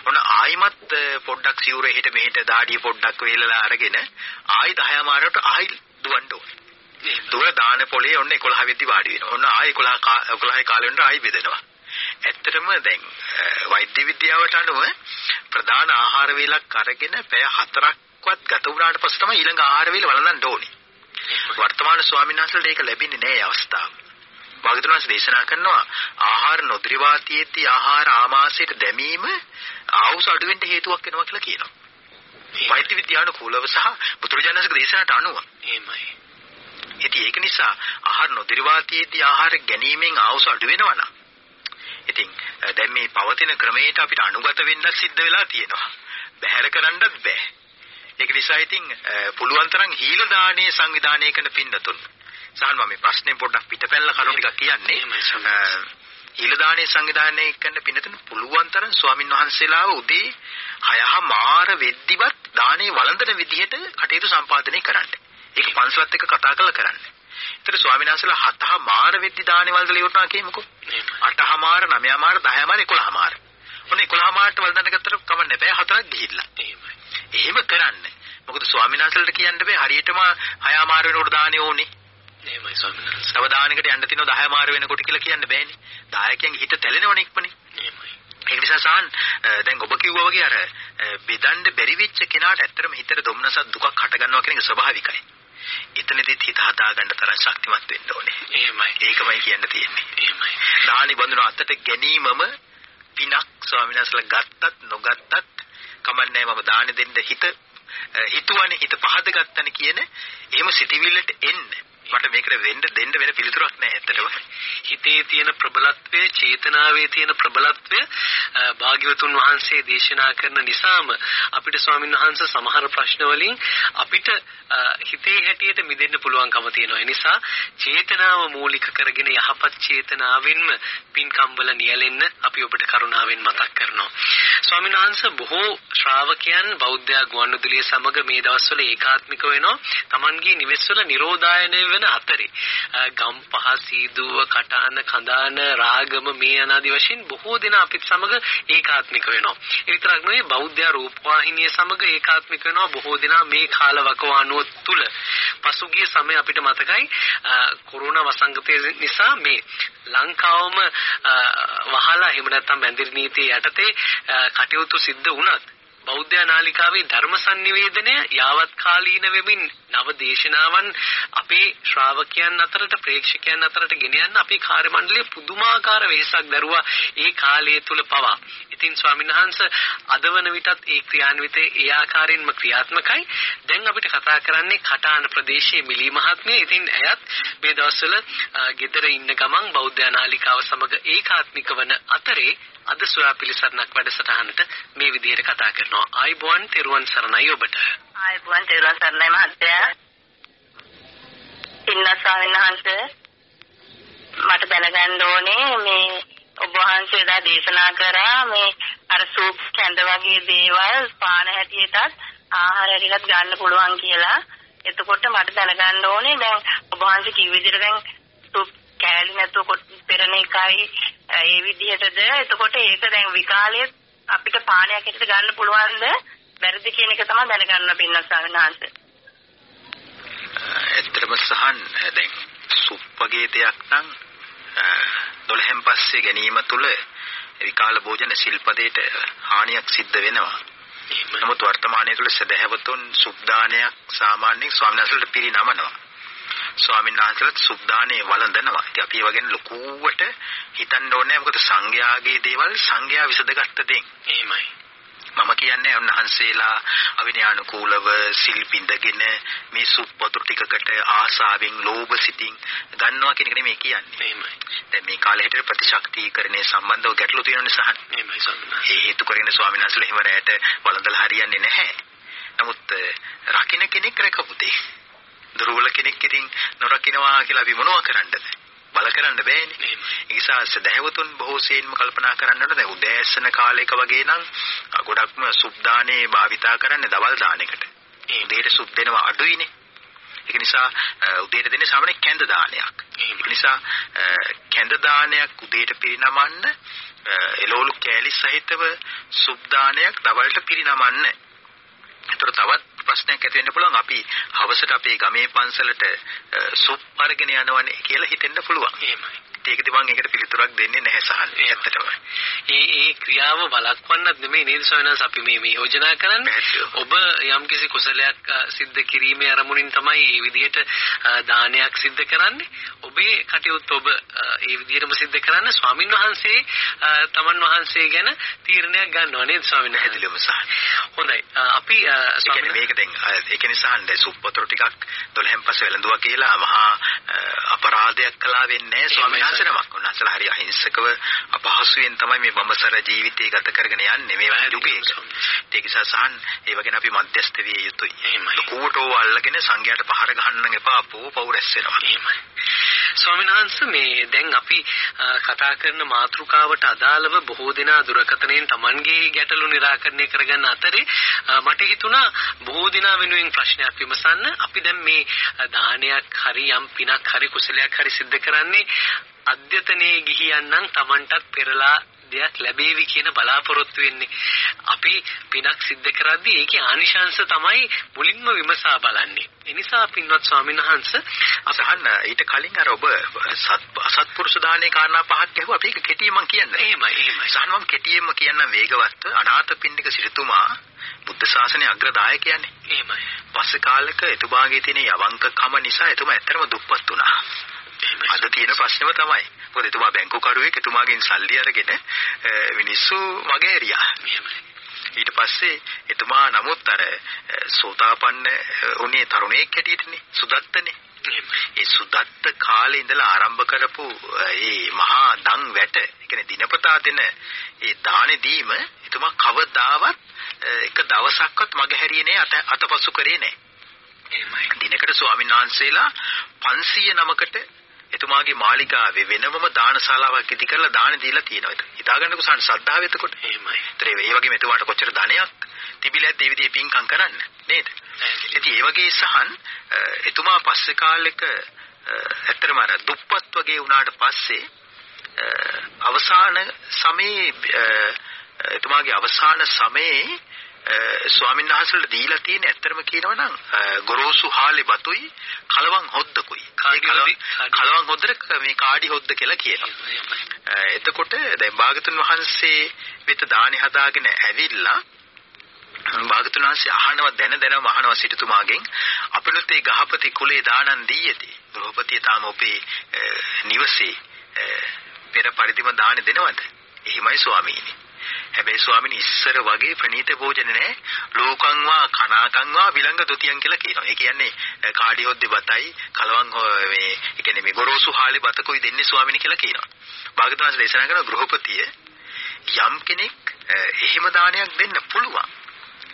ඔන්න ආයිමත් පොඩ්ඩක් සිවුර එහෙට මෙහෙට දාඩිය පොඩ්ඩක් වේලලා අරගෙන ආයි 10 මාරට ආයි දුවන්න ඕනේ. දුර දාන පොලේ ඔන්න 11 වෙද්දි වාඩි වෙනවා. ඔන්න ආයි 11 11 කාලේ වෙනට ආයි බෙදෙනවා. ඇත්තටම දැන් වෛද්‍ය විද්‍යාවට අනුව ප්‍රධාන ආහාර වේලක් අරගෙන පැය 4ක්වත් ගත වුණාට පස්සේ තමයි ඊළඟ ආහාර වේල වළඳන්න ඕනේ. වර්තමාන ස්වාමීන් වහන්සේලාට ඒක ලැබෙන්නේ නැහැ අවස්ථාව. භාගතුන් වහන්සේ දේශනා කරනවා ආහාර නොද්‍රිවාතියේදී ආහාර ආමාශයට දැමීම ආවුස අඩු වෙන්න හේතුවක් වෙනවා කියලා කියනවා. වෛද්‍ය විද්‍යානුකූලව සහ බුදුරජාණන්සේගේ දේශනාවට අනුව. එහෙමයි. ඉතින් ඒක නිසා ආහාර නොද්‍රිවාතියේදී ආහාර ගැනීමෙන් ආවුස අඩු වෙනවා නම් ඉතින් දැන් මේ පවතින ක්‍රමයට අපිට අනුගත වෙන්න සිද්ධ වෙලා තියෙනවා. බැහැර කරන්නත් බෑ. ඒක නිසා ඉතින් පුළුවන් තරම් හීල දාණයේ සංවිධානය කරන පින්නතුන්. සහන් මම මේ ප්‍රශ්නේ පොඩ්ඩක් පිටපැල්ල කරුණු ටිකක් කියන්නේ. දාණයේ සංවිධානය කරන පින්නතුන් පුළුවන් තරම් ස්වාමින් වහන්සේලාව උදේ 6 මාර වෙද්දිවත් දාණේ වළඳන විදිහට කටයුතු සම්පාදනය කරන්න. ඒක පන්සලත් එක්ක කතා කරලා කරන්න. ඒතර ස්වාමීන් වහන්සේලා හතහ මාර වෙද්දි දානේ වලදලා ඉවරනවා කියමුකෝ. අටහ මාර, නවය මාර, දහය මාර, එකොළහ මාර. ඔන්න එකොළහ මාරට වලදන්න ගත්තට කමන්නේ බෑ හතරක් ගිහිල්ලා. එහෙමයි. එහෙම කරන්න. මොකද ස්වාමීන් වහන්සේලාට කියන්න බෑ හරියටම හය මාර වෙනකොට දානේ ඕනේ. එහෙමයි ස්වාමීන් වහන්සේ. තව දානකට යන්න තියෙනවා 10 මාර වෙනකොට කියලා කියන්න බෑනේ. දායකයන්ගේ හිත තැලෙනවනේ ඉක්මනේ. එහෙමයි. ඒ නිසා සාන් දැන් ඔබ කිව්වා වගේ අර බෙදන්න බැරි වෙච්ච කෙනාට ඇත්තටම හිතට දුම්නසක් දුකක් හට ගන්නවා කියන එක ස්වභාවිකයි. එතනදිත් හිත හදාගන්න තරම් ශක්තිමත් වෙන්න ඕනේ. එහෙමයි. ඒකමයි කියන්න තියෙන්නේ. එහෙමයි. දානි බඳුන අතට ගැනීමම පිනක් ස්වාමීන් වහන්සේලා ගත්තත් නොගත්තත් කමන්නේ මම දාන දෙන්න හිත හිතුවනේ හිත පහද ගත්තනේ කියන එහෙම සිටිවිල්ලට එන්න මට මේකට වෙන්න දෙන්න වෙන පිළිතුරක් නැහැ ඇත්තටම. හිතේ තියෙන ප්‍රබලත්වය, චේතනාවේ තියෙන ප්‍රබලත්වය භාග්‍යවතුන් වහන්සේ දේශනා කරන නිසාම අපිට ස්වාමීන් වහන්සේ සමහර ප්‍රශ්න වලින් අපිට හිතේ හැටියට මිදෙන්න පුළුවන්කම තියෙනවා. ඒ නිසා චේතනාව මූලික කරගෙන යහපත් චේතනාවෙන්ම පින්කම් වල නියැලෙන්න අපි ඔබට කරුණාවෙන් මතක් කරනවා. ස්වාමීන් වහන්සේ බොහෝ ශ්‍රාවකයන් බෞද්ධ ගුවන්විදුලිය සමග මේ දවස්වල ඒකාත්මික වෙනවා. Tamanගේ නිවෙස්වල නිරෝධායනය වෙන අතරේ ගම්පහ සීදුව කටාන කඳාන රාගම මේ අනාදි වශයෙන් බොහෝ දෙනා අපිත් සමග ඒකාත්මික වෙනවා. ඒ විතරක් නෙවෙයි බෞද්ධ රූපවාහිනිය සමග ඒකාත්මික වෙනවා බොහෝ දෙනා මේ කාල වකවානුව තුල. පසුගිය සමය අපිට මතකයි කොරෝනා වසංගතය නිසා මේ ලංකාවම වහලා එහෙම නැත්නම් මැදිරි නීතිය යටතේ කටයුතු සිද්ධ වුණත් බෞද්ධ නාලිකාවේ ධර්ම sannivedana යාවත් කාලීන වෙමින් නව දේශනාවන් අපේ ශ්‍රාවකයන් අතරට ප්‍රේක්ෂකයන් අතරට ගෙන යන්න අපේ කාර්ය මණ්ඩලය පුදුමාකාර වෙහෙසක් දරුවා ඒ කාලය තුල පවා. ඉතින් ස්වාමීන් වහන්සේ අදවන විටත් ඒ ක්‍රියාන්විතේ ඒ ආකාරයෙන්ම ක්‍රියාත්මකයි. දැන් අපිට කතා කරන්නේ කටාන ප්‍රදේශයේ මිලි මහත්මිය. ඉතින් ඇයත් මේ දවස්වල ගෙදර ඉන්න ගමන් බෞද්ධ නාලිකාව සමග ඒකාත්මික වන අතරේ අද සොයා පිළිසරණක් වැඩසටහනට මේ විදිහට කතා කරනවා. ආයිබෝන් තෙරුවන් සරණයි ඔබට. ආයිබෝන් තෙරුවන් සරණයි මහත්තයා. ඉන්න ස්වාමීන් වහන්සේ මට දැනගන්න ඕනේ මේ ඔබ වහන්සේලා දේශනා කරා මේ අර සූප් කැඳ වගේ දේවල් පාන හැටියටත් ආහාර හැටියටත් ගන්න පුළුවන් කියලා. එතකොට මට දැනගන්න ඕනේ දැන් ඔබ වහන්සේ කිව්ව විදිහට දැන් සූප් කෑලි නැතුව පෙරණ එකයි ඒ විදිහටද එතකොට ඒක දැන් විකාලයේ අපිට පානයක් හැටියට ගන්න පුළුවන්ද බැරිද කියන එක තමයි දැනගන්න පින්නත් සාවිනාංශ. ඇත්තටම සහන් දැන් සුප් වගේ දෙයක් නම් 12න් පස්සේ ගැනීම තුළ විකාල භෝජන ශිල්පදයට හානියක් සිද්ධ වෙනවා. නමුත් වර්තමානයේ තුල සදහැවතුන් සුබ්දානයක් සාමාන්‍යයෙන් ස්වාමීන් වහන්සේලාට පිරිනමනවා. ස්වාමීන් වහන්සේලාත් සුබ්දානේ වළඳනවා. ඉතින් අපි ඒ වගේ ලොකුවට හිතන්න ඕනේ මොකද සංඝයාගේ දේවල් සංඝයා විසඳගත්ත දෙයක්. එහෙමයි. මම කියන්නේ උන්වහන්සේලා අවිනයානුකූලව සිල් පිඳගෙන මේ සුප් වතුර ටිකකට ආසාවෙන් ලෝභ සිතින් ගන්නවා කියන එක නෙමෙයි කියන්නේ. එහෙමයි. දැන් මේ කාලේ හිටර ප්‍රතිශක්තිකරණය සම්බන්ධව ගැටලු තියෙන නිසා එහෙමයි ස්වාමීන් ඒ හේතු කරගෙන ස්වාමීන් වහන්සේලා එහෙම රැයට වළඳලා හරියන්නේ නැහැ. නමුත් රකින්න කෙනෙක් රැකපුතේ. දුර්වල කෙනෙක් ඉතින් නොරකින්නවා කියලා අපි මොනවා කරන්නද? බල කරන්න බෑනේ. ඒ නිසා සදහැවතුන් බොහෝ සෙයින්ම කල්පනා කරන්නට දැන් උදෑසන කාලයක වගේ නම් ගොඩක්ම සුබ්දානේ භාවිතා කරන්නේ දවල් දානෙකට. ඒ උදේට සුබ් දෙනවා අඩුයිනේ. ඒක නිසා උදේට දෙන්නේ සාමාන්‍ය කැඳ දානයක්. ඒක නිසා කැඳ දානයක් උදේට පිරිනමන්න එළවලු කෑලි සහිතව සුබ් දානයක් දවල්ට පිරිනමන්න. ඒතර තවත් ප්‍රශ්නයක් ඇති වෙන්න පුළුවන් අපි හවසට අපේ ගමේ පන්සලට සුප් අරගෙන යනවනේ කියලා හිතෙන්න පුළුවන්. එහෙමයි. ඒකද මම ඒකට පිළිතුරක් දෙන්නේ නැහැ සහන්. ඇත්තටම. ඒ ඒ ක්‍රියාව වළක්වන්නත් නෙමෙයි නේද සවනස් අපි මේ මේ යෝජනා කරන්නේ. ඔබ යම්කිසි කුසලයක් සිද්ධ කිරීමේ අරමුණින් තමයි මේ විදිහට දානයක් සිද්ධ කරන්නේ. ඔබේ කටයුත්ත ඔබ ඒ විදිහටම සිද්ධ කරන්න ස්වාමින් වහන්සේ තමන් වහන්සේ ගැන තීරණයක් ගන්නව නේද ස්වාමීන් පැහැදිලිවම සහන්. හොඳයි. අපි ස්වාමීන් මේක දැන් ඒ කියන්නේ සහන් දැන් සුප් වතුර ටිකක් 12න් පස්සේ වැළඳුවා කියලා මහා අපරාධයක් කළා වෙන්නේ නැහැ ස්වාමීන් වහන්සේ නමක්. උන්වහන්සේලා හරි අහිංසකව අපහසුයෙන් තමයි මේ බඹසර ජීවිතය ගත කරගෙන යන්නේ මේ යුගයේ. ඒක නිසා සහන් ඒ වගේ අපි මධ්‍යස්ථ විය යුතුයි. එහෙමයි. කෝටෝ අල්ලගෙන සංඝයාට පහර ගහන්න එපා පෝ පව් රැස් වෙනවා. එහෙමයි. ස්වාමීන් වහන්සේ මේ දැන් අපි කතා කරන මාතෘකාවට අදාළව බොහෝ දෙනා දුරකථනයෙන් Tamanගේ ගැටලු निराකරණය කරගන්න අතරේ මට හිතුණා බොහෝ දෙනා වෙනුවෙන් ප්‍රශ්නයක් විමසන්න අපි දැන් මේ දානයක් හරි යම් පිනක් හරි කුසලයක් හරි සිද්ධ කරන්නේ අධ්‍යතනයේ ගිහියන් නම් Tamanටත් පෙරලා දෙයක් ලැබේවි කියන බලාපොරොත්තු වෙන්නේ. අපි පිනක් සිද්ධ කරද්දී ඒකේ ආනිශංශ තමයි මුලින්ම විමසා බලන්නේ. ඒ නිසා පින්වත් ස්වාමීන් වහන්සේ අසහන්න ඊට කලින් අර ඔබ අසත්පුරුෂ දානේ කාරණා පහක් ඇහුවා අපි ඒක කෙටියෙන් කියන්නේ. එහෙමයි එහෙමයි. සහන් මම කෙටියෙන්ම කියන්න වේගවත් අනාථපිණ්ඩික සිටුමා බුද්ධ ශාසනයේ අග්‍රදායකයන්නේ. එහෙමයි. පස්සේ කාලෙක එතුමාගේ තියෙන යවංකකම නිසා එතුමා ඇත්තටම දුප්පත් වුණා. අද තියෙන ප්‍රශ්නම තමයි. මොකද එතුමා බැංකු කරුවෙක් එතුමාගෙන් සල්ලි අරගෙන මිනිස්සු මගේ ඇරියා. ඊට පස්සේ එතුමා නමුත් අර සෝතාපන්න උනේ තරුණයෙක් හැටියටනේ සුදත්තනේ. ඒ සුදත්ත කාලේ ඉඳලා ආරම්භ කරපු ඒ මහා දන් වැට, ඒ කියන්නේ දිනපතා දෙන ඒ දානේ දීම එතුමා කවදාවත් එක දවසක්වත් මගහැරියේ නෑ අතපසු කරේ නෑ. එහෙමයි. දිනකට ස්වාමීන් වහන්සේලා 500 නමකට එතුමාගේ මාලිගාවේ වෙනමම දානශාලාවක් ඉදි කරලා දාන දීලා තියෙනවා. හිතාගන්නකො සාන ශ්‍රද්ධාව එතකොට. එහෙමයි. ඒතර ඒ වගේම එතුමාට කොච්චර ධනයක් තිබිලත් ඒ විදිහේ පින්කම් කරන්න නේද? ඉතින් ඒ වගේ සහන් එතුමා පස්සේ කාලෙක ඇත්තටම අර දුප්පත් වගේ වුණාට පස්සේ අවසාන සමයේ එතුමාගේ අවසාන සමයේ ස්වාමීන් වහන්සේලා දීලා තියෙන ඇත්තම කියනවනම් ගොරෝසු හාලේ බතුයි කලවම් හොද්දකුයි. කලවම් හොද්දට මේ කාඩි හොද්ද කියලා කියනවා. එතකොට දැන් භාගතුන් වහන්සේ වෙත දානි හදාගෙන ඇවිල්ලා භාගතුන් වහන්සේ අහනවා දැන දැනම අහනවා සිටුතුමාගෙන් අපිනුත් ඒ ගහපති කුලේ දානන් දීයේදී ගෘහපතිය තාම ඔබේ නිවසේ පෙර පරිදිම දාන දෙනවද? එහෙමයි ස්වාමීනි. හැබැයි ස්වාමීනි ඉස්සර වගේ ප්‍රණීත භෝජන නෑ ලෝකං වා කනාකං වා විලංග දුතියන් කියලා කියනවා. ඒ කියන්නේ කාඩියොද්දේ බතයි කලවං මේ ඒ කියන්නේ මේ ගොරෝසු හාලේ බතකුයි දෙන්නේ ස්වාමීනි කියලා කියනවා. භාගතුන් වහන්සේ දේශනා කරන ගෘහපතිය යම් කෙනෙක් එහෙම දානයක් දෙන්න පුළුවන්.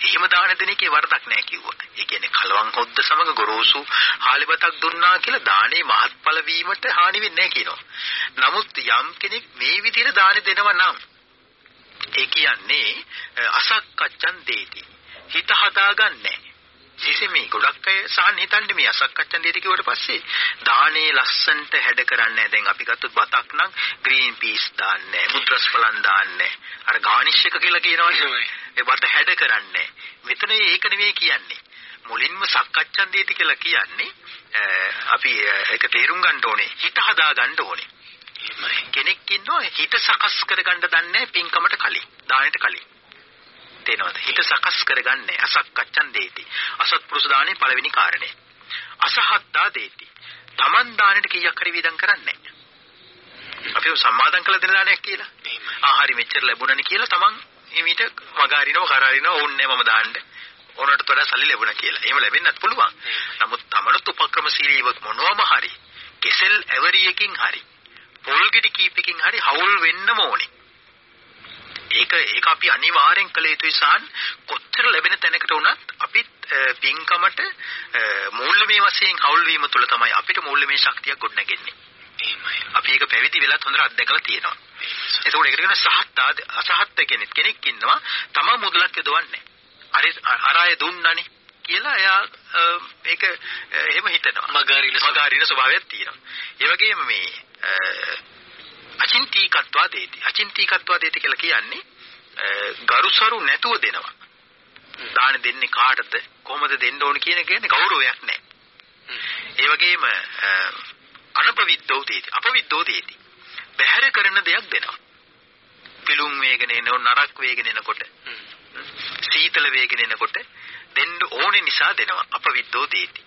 එහෙම දාන දෙන එකේ වරදක් නැහැ කිව්වා. ඒ කියන්නේ කලවම් හොද්ද සමග ගොරෝසු හාලිබතක් දුන්නා කියලා දානේ මහත්ඵල වීමට හානි වෙන්නේ නැහැ කියනවා. නමුත් යම් කෙනෙක් මේ විදිහට දාන දෙනවා නම් ඒ කියන්නේ අසක්කච්ඡන් දේති. හිත හදාගන්නේ. සිසෙමි ගොඩක් අය සහන් හිතන්නේ මේ අසක්කච්ඡන් දේති කිව්වට පස්සේ දානේ ලස්සන්ට හැඩ කරන්නේ දැන් අපි ගත්තොත් බතක් නම් ග්‍රීන් පීස් දාන්නේ මුද්‍රස්පලන් දාන්නේ අර ගානිෂ් එක කියලා කියනවනේ. ඒ බත හැඩ කරන්නේ මෙතන ඒක නෙවෙයි කියන්නේ. මුලින්ම සක්කච්ඡන් දේති කියලා කියන්නේ අපි ඒක තේරුම් ගන්න ඕනේ. හිත හදා ගන්න ඕනේ කෙනෙක් ඉන්නවා හිත සකස් කරගන්න දන්නේ පින්කමට කලින් දානෙට කලින්. තේනවද? හිත සකස් කරගන්නේ අසක්කච්ඡන් දේති අසත්පුරුෂ දානේ පළවෙනි කාරණේ. අසහත්තා දේති Taman දානෙට කීයක් හරි වේදම් කරන්නේ අපි සම්මාදම් කළ දෙන දානයක් කියලා. ආහරි මෙච්චර ලැබුණනේ කියලා Taman හිමීට මගහරිනව කරාරිනව ඕන්නේ මම දාන්න. ඕනට වඩා සල්ලි ලැබුණා කියලා. එහෙම ලැබෙන්නත් පුළුවන්. නමුත් තමනුත් උපක්‍රමශීලීව මොනවම හරි කෙසෙල් ඇවරියකින් හරි පොල් ගෙඩි කීපකින් හරි හවුල් වෙන්නම ඕනේ. ඒක ඒක අපි අනිවාර්යෙන් කළ යුතුයි සාන් කොච්චර ලැබෙන තැනකට වුණත් අපි පින්කමට මූල්‍යමය වශයෙන් හවුල් වීම තුළ තමයි අපිට මූල්‍යමය ශක්තියක් ගොඩනගෙන්නේ. එහෙමයි. අපි ඒක පැවිදි වෙලත් හොඳට අත්දැකලා තියෙනවා. එතකොට ඒකට කියන සහත් අසහත් කෙනෙක් කෙනෙක් ඉන්නවා තම මුදලක් යොදවන්නේ. අර අර අය දුන්නනේ කියලා එයා ඒක එහෙම හිතනවා. මගාරින මගාරින ස්වභාවයක් තියෙනවා. ඒ වගේම මේ අචින්තීකත්වා දේති. අචින්තීකත්වා දේති කියලා කියන්නේ ගරුසරු නැතුව දෙනවා. දාන දෙන්නේ කාටද කොහොමද දෙන්න ඕන කියන කියන්නේ ගෞරවයක් නැහැ. ඒ වගේම අනපවිද්දෝ දේති. අපවිද්දෝ දේති. බැහැර කරන දෙයක් දෙනවා. පිලුම් වේගන එන නරක් වේගන එනකොට සීතල වේගන එනකොට දෙන්න ඕනේ නිසා දෙනවා. අපවිද්දෝ දේති.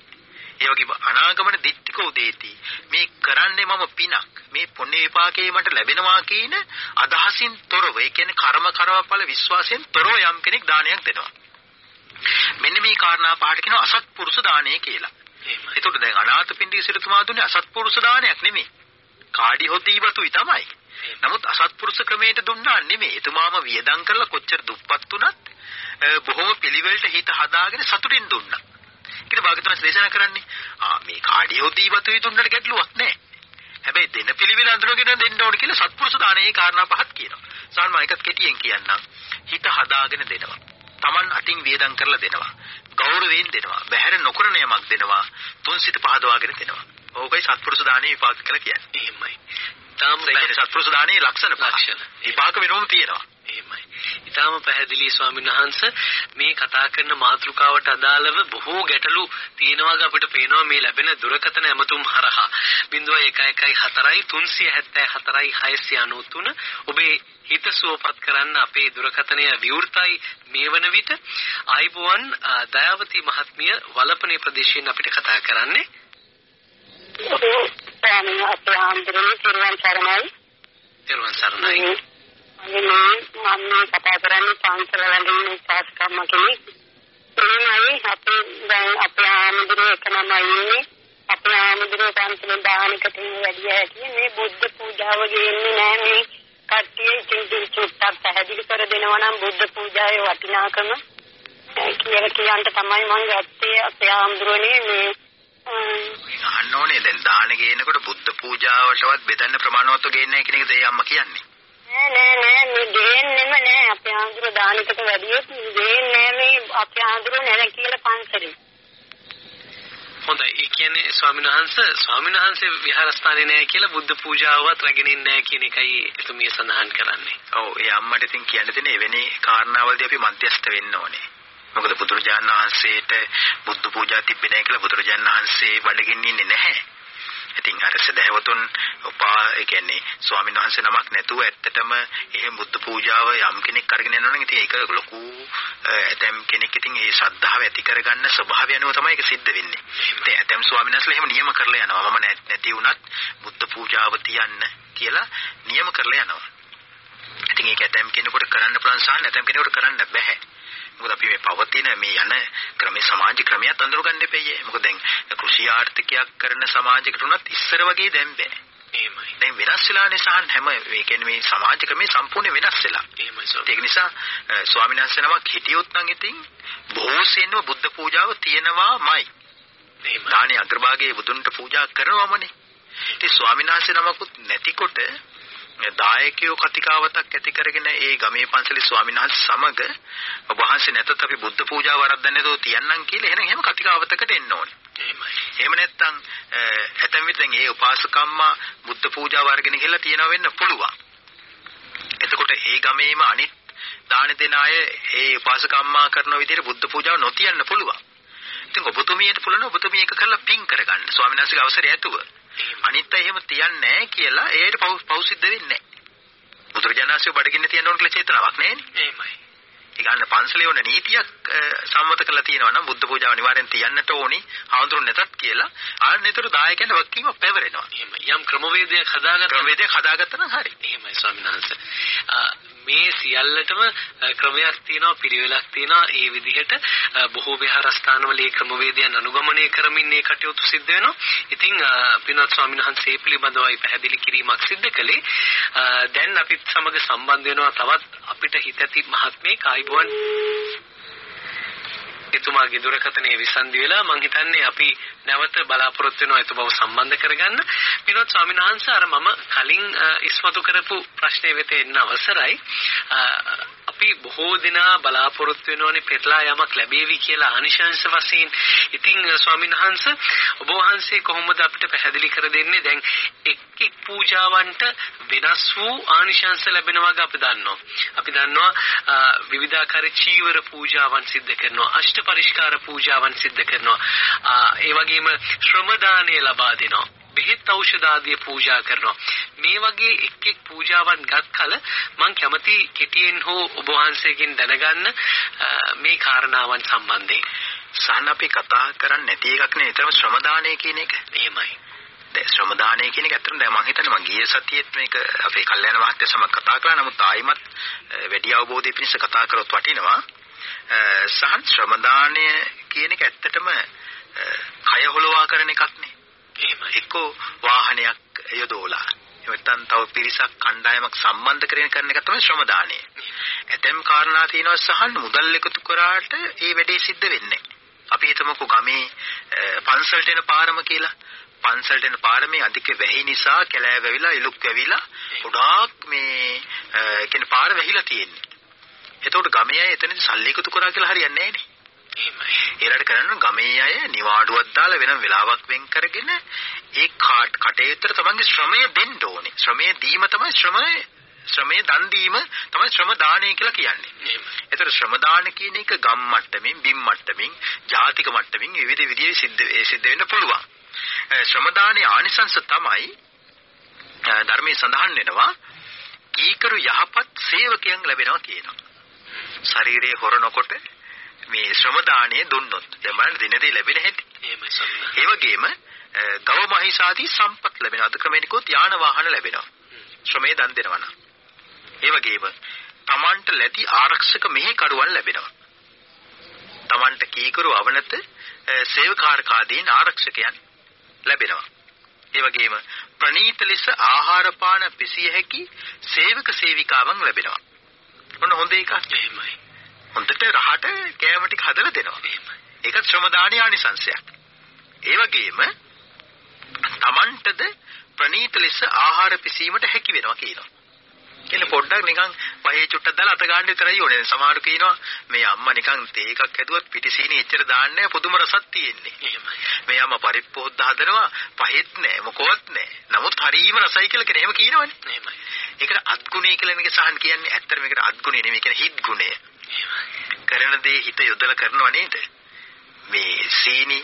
ඒ වගේම අනාගමන දිට්ඨිකෝ දේති. මේ කරන්නේ මම පිනක්. මේ පුණ්‍ය විපාකේ මට ලැබෙනවා කියන අදහසින් තොරව, ඒ කියන්නේ කර්ම කරවපල විශ්වාසයෙන් තොරව යම් කෙනෙක් දානයක් දෙනවා. මෙන්න මේ කාරණා පහට කියනවා අසත්පුරුෂ දානය කියලා. එතකොට දැන් අනාථපිණ්ඩික සිටුමා දුන්නේ අසත්පුරුෂ දානයක් නෙමෙයි. කාඩි හොදීවතුයි තමයි. නමුත් අසත්පුරුෂ ක්‍රමයට දුන්නා නෙමෙයි. එතුමාම වියදම් කරලා කොච්චර දුප්පත් වුණත් බොහොම පිළිවෙලට හිත හදාගෙන සතුටින් දුන්නා. කියලා භාගතුන් දේශනා කරන්නේ. ආ මේ කාඩි හොදීවතුයි දුන්නට ගැටලුවක් නැහැ. හැබැයි දෙන පිළිවෙල අඳුරගෙන දෙන්න ඕන කියලා සත්පුරුෂ දානයේ කාරණා පහක් කියනවා. සාල්මා එකත් කෙටියෙන් කියන්නම්. හිත හදාගෙන දෙනවා. Taman අතින් වේදම් කරලා දෙනවා. ගෞරවයෙන් දෙනවා. බහැර නොකරන යමක් දෙනවා. තුන් සිත පහදවාගෙන දෙනවා. ඕකයි සත්පුරුෂ දානයේ විපාක කියලා කියන්නේ. එහෙමයි. තාම සත්පුරුෂ දානයේ ලක්ෂණ ලක්ෂණ. විපාක වෙනවම තියෙනවා. එහෙමයි. ඊටාම පැහැදිලි ස්වාමීන් වහන්සේ මේ කතා කරන මාතෘකාවට අදාළව බොහෝ ගැටලු තියෙනවා අපිට පේනවා මේ ලැබෙන දුරකථන ඇමතුම් හරහා. 0114යි 374යි 693 ඔබේ හිත සුවපත් කරන්න අපේ දුරකථනය විවෘතයි මේ වන විට. ආයිබෝවන් දයාවති මහත්මිය වලපනේ ප්‍රදේශයෙන් අපිට කතා කරන්නේ. ස්වාමීන් වහන්සේ ආන්දරේ තිරුවන් සරණයි. තිරුවන් සරණයි මම මම කතා කරන්නේ පන්සල වලින් සාස්කම්ම කෙනෙක් එනයි අපේ දැන් අපේ ආමඳුරේ එකනම ඉන්නේ අපේ ආමඳුරේ පන්සල දානකට වැඩි ඇති මේ බුද්ධ පූජාව ගෙන්නේ නැහැ මේ කට්ටිය ඉතින් චුට්ටක් පැහැදිලි කර දෙනවා නම් බුද්ධ පූජාවේ වටිනාකම කියලා කියන්න තමයි මම ගත්තේ අපේ ආමඳුරනේ මේ අහන්න ඕනේ දැන් දාන ගේනකොට බුද්ධ පූජාවටවත් බෙදන්න ප්‍රමාණවත්ව ගේන්නේ නැහැ කියන එක දෙය අම්මා කියන්නේ. නෑ නෑ නෑ මේ ගේන්නෙම නෑ අපේ ආඳුර දානකට වැඩියොත් ගේන්නේ නෑ මේ අපේ ආඳුර නෑ කියලා පන්සලේ. හොඳයි ඒ කියන්නේ ස්වාමීන් වහන්සේ ස්වාමීන් වහන්සේ විහාරස්ථානේ නෑ කියලා බුද්ධ පූජාවවත් රැගෙන නෑ කියන එකයි එතුමිය සඳහන් කරන්නේ. ඔව් ඒ අම්මට ඉතින් කියන්න දෙන එවැනි කාරණාවලදී අපි මධ්‍යස්ත වෙන්න ඕනේ. මොකද බුදුරජාණන් වහන්සේට බුද්ධ පූජා තිබෙන්නේ නැහැ කියලා බුදුරජාණන් වහන්සේ බඩගින්නේ නැහැ. ඉතින් අර සදහවතුන් උපා ඒ කියන්නේ ස්වාමීන් වහන්සේ නමක් නැතුව ඇත්තටම එහෙම බුද්ධ පූජාව යම් කෙනෙක් අරගෙන යනවා නම් ඉතින් ඒක ලොකු ඇතම් කෙනෙක් ඉතින් ඒ ශ්‍රද්ධාව ඇති කරගන්න ස්වභාවය අනුව තමයි ඒක සිද්ධ වෙන්නේ. ඉතින් ඇතම් ස්වාමීන් වහන්සේලා එහෙම නියම කරලා යනවා. මම නැති වුණත් බුද්ධ පූජාව තියන්න කියලා නියම කරලා යනවා. ඉතින් ඒක ඇතම් කෙනෙකුට කරන්න පුළුවන් සාන ඇතම් කෙනෙකුට කරන්න බෑ. මොකද අපි මේ පවතින මේ යන ක්‍රමේ සමාජ ක්‍රමයක් අඳුරගන්න එපෙයි. මොකද දැන් කෘෂි ආර්ථිකයක් කරන සමාජයකට උනත් ඉස්සර වගේ දැන් බෑ. එහෙමයි. දැන් වෙනස් වෙලා නිසා හැම මේ කියන්නේ මේ සමාජ ක්‍රමේ සම්පූර්ණ වෙනස් වෙලා. එහෙමයි ඒක නිසා ස්වාමීන් වහන්සේ නමක් හිටියොත් නම් ඉතින් බොහෝසෙන්ව බුද්ධ පූජාව තියෙනවාමයි. එහෙමයි. දානේ අග්‍රභාගයේ බුදුන්ට පූජා කරනවමනේ. ඉතින් ස්වාමීන් වහන්සේ නමකුත් නැතිකොට දායකයෝ කතිකාවතක් ඇති කරගෙන ඒ ගමේ පන්සලේ ස්වාමීන් වහන්සේ සමග වහන්සේ නැතත් අපි බුද්ධ පූජා වරද්දන්නේ නැතෝ තියන්නම් කියලා එහෙනම් එහෙම කතිකාවතකට එන්න ඕනේ. එහෙමයි. එහෙම නැත්නම් ඇතැම් විට දැන් ඒ උපාසකම්මා බුද්ධ පූජා වර්ගගෙන කියලා තියනවා වෙන්න පුළුවන්. එතකොට ඒ ගමේම අනිත් දාන දෙන අය ඒ උපාසකම්මා කරන විදිහට බුද්ධ පූජාව නොතියන්න පුළුවන්. ඉතින් ඔබතුමියට පුළුවන් ඔබතුමිය එක කරලා පින් කරගන්න. ස්වාමීන් වහන්සේගේ අවසරය ඇතුව. අනිත් අය එහෙම තියන්නේ කියලා ඒකට පව් සිද්ධ වෙන්නේ නැහැ. බුදුරජාණන්සේ බඩගින්න තියන්න ඕන කියලා චේතනාවක් නැහැනේ. එහෙමයි. ඒ කියන්නේ පන්සලේ වුණ නීතියක් සම්මත කරලා තියෙනවා නම් බුද්ධ පූජාව අනිවාර්යෙන් තියන්නට ඕනි. ආඳුරු නැතත් කියලා. ආන්නේතර දායකයන්ට වක්කීම පැවරෙනවා. එහෙමයි. යම් ක්‍රමවේදයක් හදාගත්ත ක්‍රමවේදයක් හදාගත්තා නම් හරි. එහෙමයි ස්වාමීන් වහන්සේ. මේ සියල්ලටම ක්‍රමයක් තියෙනවා පිළිවෙලක් තියෙනවා ඒ විදිහට බොහෝ විහාරස්ථානවල මේ ක්‍රමවේදයන් අනුගමනය කරමින් මේ කටයුතු සිද්ධ වෙනවා. ඉතින් පින්වත් ස්වාමීන් වහන්සේ පිළිබඳවයි පැහැදිලි කිරීමක් සිද්ධ කළේ. දැන් අපිත් සමග සම්බන්ධ වෙනවා තවත් අපිට හිතැති මහත්මේ කායිබුවන් එතුමාගේ දුරකථනයේ විසන්දි වෙලා මං හිතන්නේ අපි නැවත බලාපොරොත්තු වෙනවා ඒතු බව සම්බන්ධ කරගන්න. විනෝත් ස්වාමීන් වහන්සේ අර මම කලින් ඉස්මතු කරපු ප්‍රශ්නේ වෙත එන්න අවසරයි. අපි බොහෝ දෙනා බලාපොරොත්තු වෙනෝනේ පෙරලා යමක් ලැබේවි කියලා ආනිශංස වශයෙන්. ඉතින් ස්වාමීන් වහන්සේ ඔබ වහන්සේ කොහොමද අපිට පැහැදිලි කර දෙන්නේ දැන් එක් එක් පූජාවන්ට වෙනස් වූ ආනිශංස ලැබෙනවා අපි දන්නවා. අපි දන්නවා විවිධාකාර චීවර පූජාවන් සිද්ධ කරනවා. අෂ්ට පරිස්කාර පූජාවන් සිද්ධ කරනවා. ඒ වගේම ශ්‍රම දානය ලබා දෙනවා. බෙහෙත් ඖෂධ ආදිය පූජා කරනවා. මේ වගේ එක් එක් පූජාවන් ගත් කල මම කැමති කෙටියෙන් හෝ ඔබ වහන්සේගෙන් දැනගන්න මේ කාරණාවන් සම්බන්ධයෙන්. සහන අපි කතා කරන්නේ නැති එකක් නේ විතරම ශ්‍රම දානය කියන එක. එහෙමයි. දැන් ශ්‍රම දානය කියන එක ඇත්තටම දැන් මම හිතන්නේ මම ගිය සතියේත් මේක අපේ කල්යනා මහත්තයා සමග කතා කළා. නමුත් ආයිමත් වැඩි අවබෝධය පිණිස කතා කරොත් වටිනවා. සහන් ශ්‍රම දානය කියන එක ඇත්තටම කය හොලවා කරන එකක් නේ. එහෙම එක්කෝ වාහනයක් යොදවලා නැත්නම් තව පිරිසක් කණ්ඩායමක් සම්බන්ධ කරගෙන කරන එක තමයි ශ්‍රම දානය. ඇතැම් කාරණා තියෙනවා සහන් මුදල් එකතු කරාට ඒ වැඩේ සිද්ධ වෙන්නේ අපි හිතමුකෝ ගමේ පන්සලට එන පාරම කියලා. පන්සලට එන පාරමේ අධික වැහි නිසා කැලෑ වැවිලා ඉලුක් වැවිලා ගොඩාක් මේ කියන්නේ පාර වැහිලා තියෙන්නේ. එතකොට ගමේ අය එතනදි සල්ලි එකතු කරා කියලා හරියන්නේ නැහැ නේ. ඒලට කරන්න ගමේ අය නිවාඩුවක් දාලා වෙනම වෙලාවක් වෙන් කරගෙන ඒ කටයුත්තට තමන්ගේ ශ්‍රමය දෙන්න ඕනේ. ශ්‍රමය දීම තමයි ශ්‍රමය ශ්‍රමය දන් දීම තමයි ශ්‍රම දානය කියලා කියන්නේ. ඒතර ශ්‍රම දාන කියන එක ගම් මට්ටමින්, බිම් මට්ටමින්, ජාතික මට්ටමින් විවිධ විදිහේ සිද්ධ සිද්ධ වෙන්න පුළුවන්. ශ්‍රම දානයේ ආනිසංස තමයි ධර්මයේ සඳහන් වෙනවා කීකරු යහපත් සේවකයන් ලැබෙනවා කියනවා. ශරීරයේ හොරනකොට මේ ශ්‍රම දාණය දුන්නොත් දැන් බලන්න දිනදී ලැබෙන හැටි. එහෙමයි සම්මා. ඒ වගේම ගව මහිෂාදී සම්පත් ලැබෙනවා. අද ක්‍රමෙනිකොත් යාන වාහන ලැබෙනවා. ශ්‍රමයේ දන් දෙනවා නම්. ඒ වගේම තමන්ට ලැබි ආරක්ෂක මෙහෙකරුවන් ලැබෙනවා. තමන්ට කීකරු අවනත සේවකාරකාදීන් ආරක්ෂකයන් ලැබෙනවා. ඒ වගේම ප්‍රණීත ලෙස ආහාර පාන පිසිය හැකි සේවක සේවිකාවන් ලැබෙනවා. ඔන්න හොඳ එකක්. එහෙමයි. හොඳට රහට කෑම ටික හදලා දෙනවා. ඒක ශ්‍රම දානීය ආනිසංශයක්. ඒ වගේම Tamanටද ප්‍රණීත ලෙස ආහාර පිසීමට හැකි වෙනවා කියනවා. කියන්නේ පොඩ්ඩක් නිකන් පහේ චුට්ටක් දාලා අත ගන්න විතරයි ඕනේ. සමහරු කියනවා මේ අම්මා නිකන් තේ එකක් හැදුවත් පිටිසීනි එච්චර දාන්නේ පුදුම රසක් තියෙන්නේ. එහෙමයි. මේ අම්මා පරිප්පෝද්ද හදනවා පහෙත් නෑ මොකවත් නෑ. නමුත් හරීම රසයි කියලා කියන එහෙම කියනවනේ. එහෙමයි. ඒකට අත්ගුණය කියලා මේක සහන් කියන්නේ ඇත්තට මේකට අත්ගුණය නෙමෙයි කියන්නේ හිත් ගුණය. කරන දේ හිත යොදලා කරනව නේද? මේ සීනි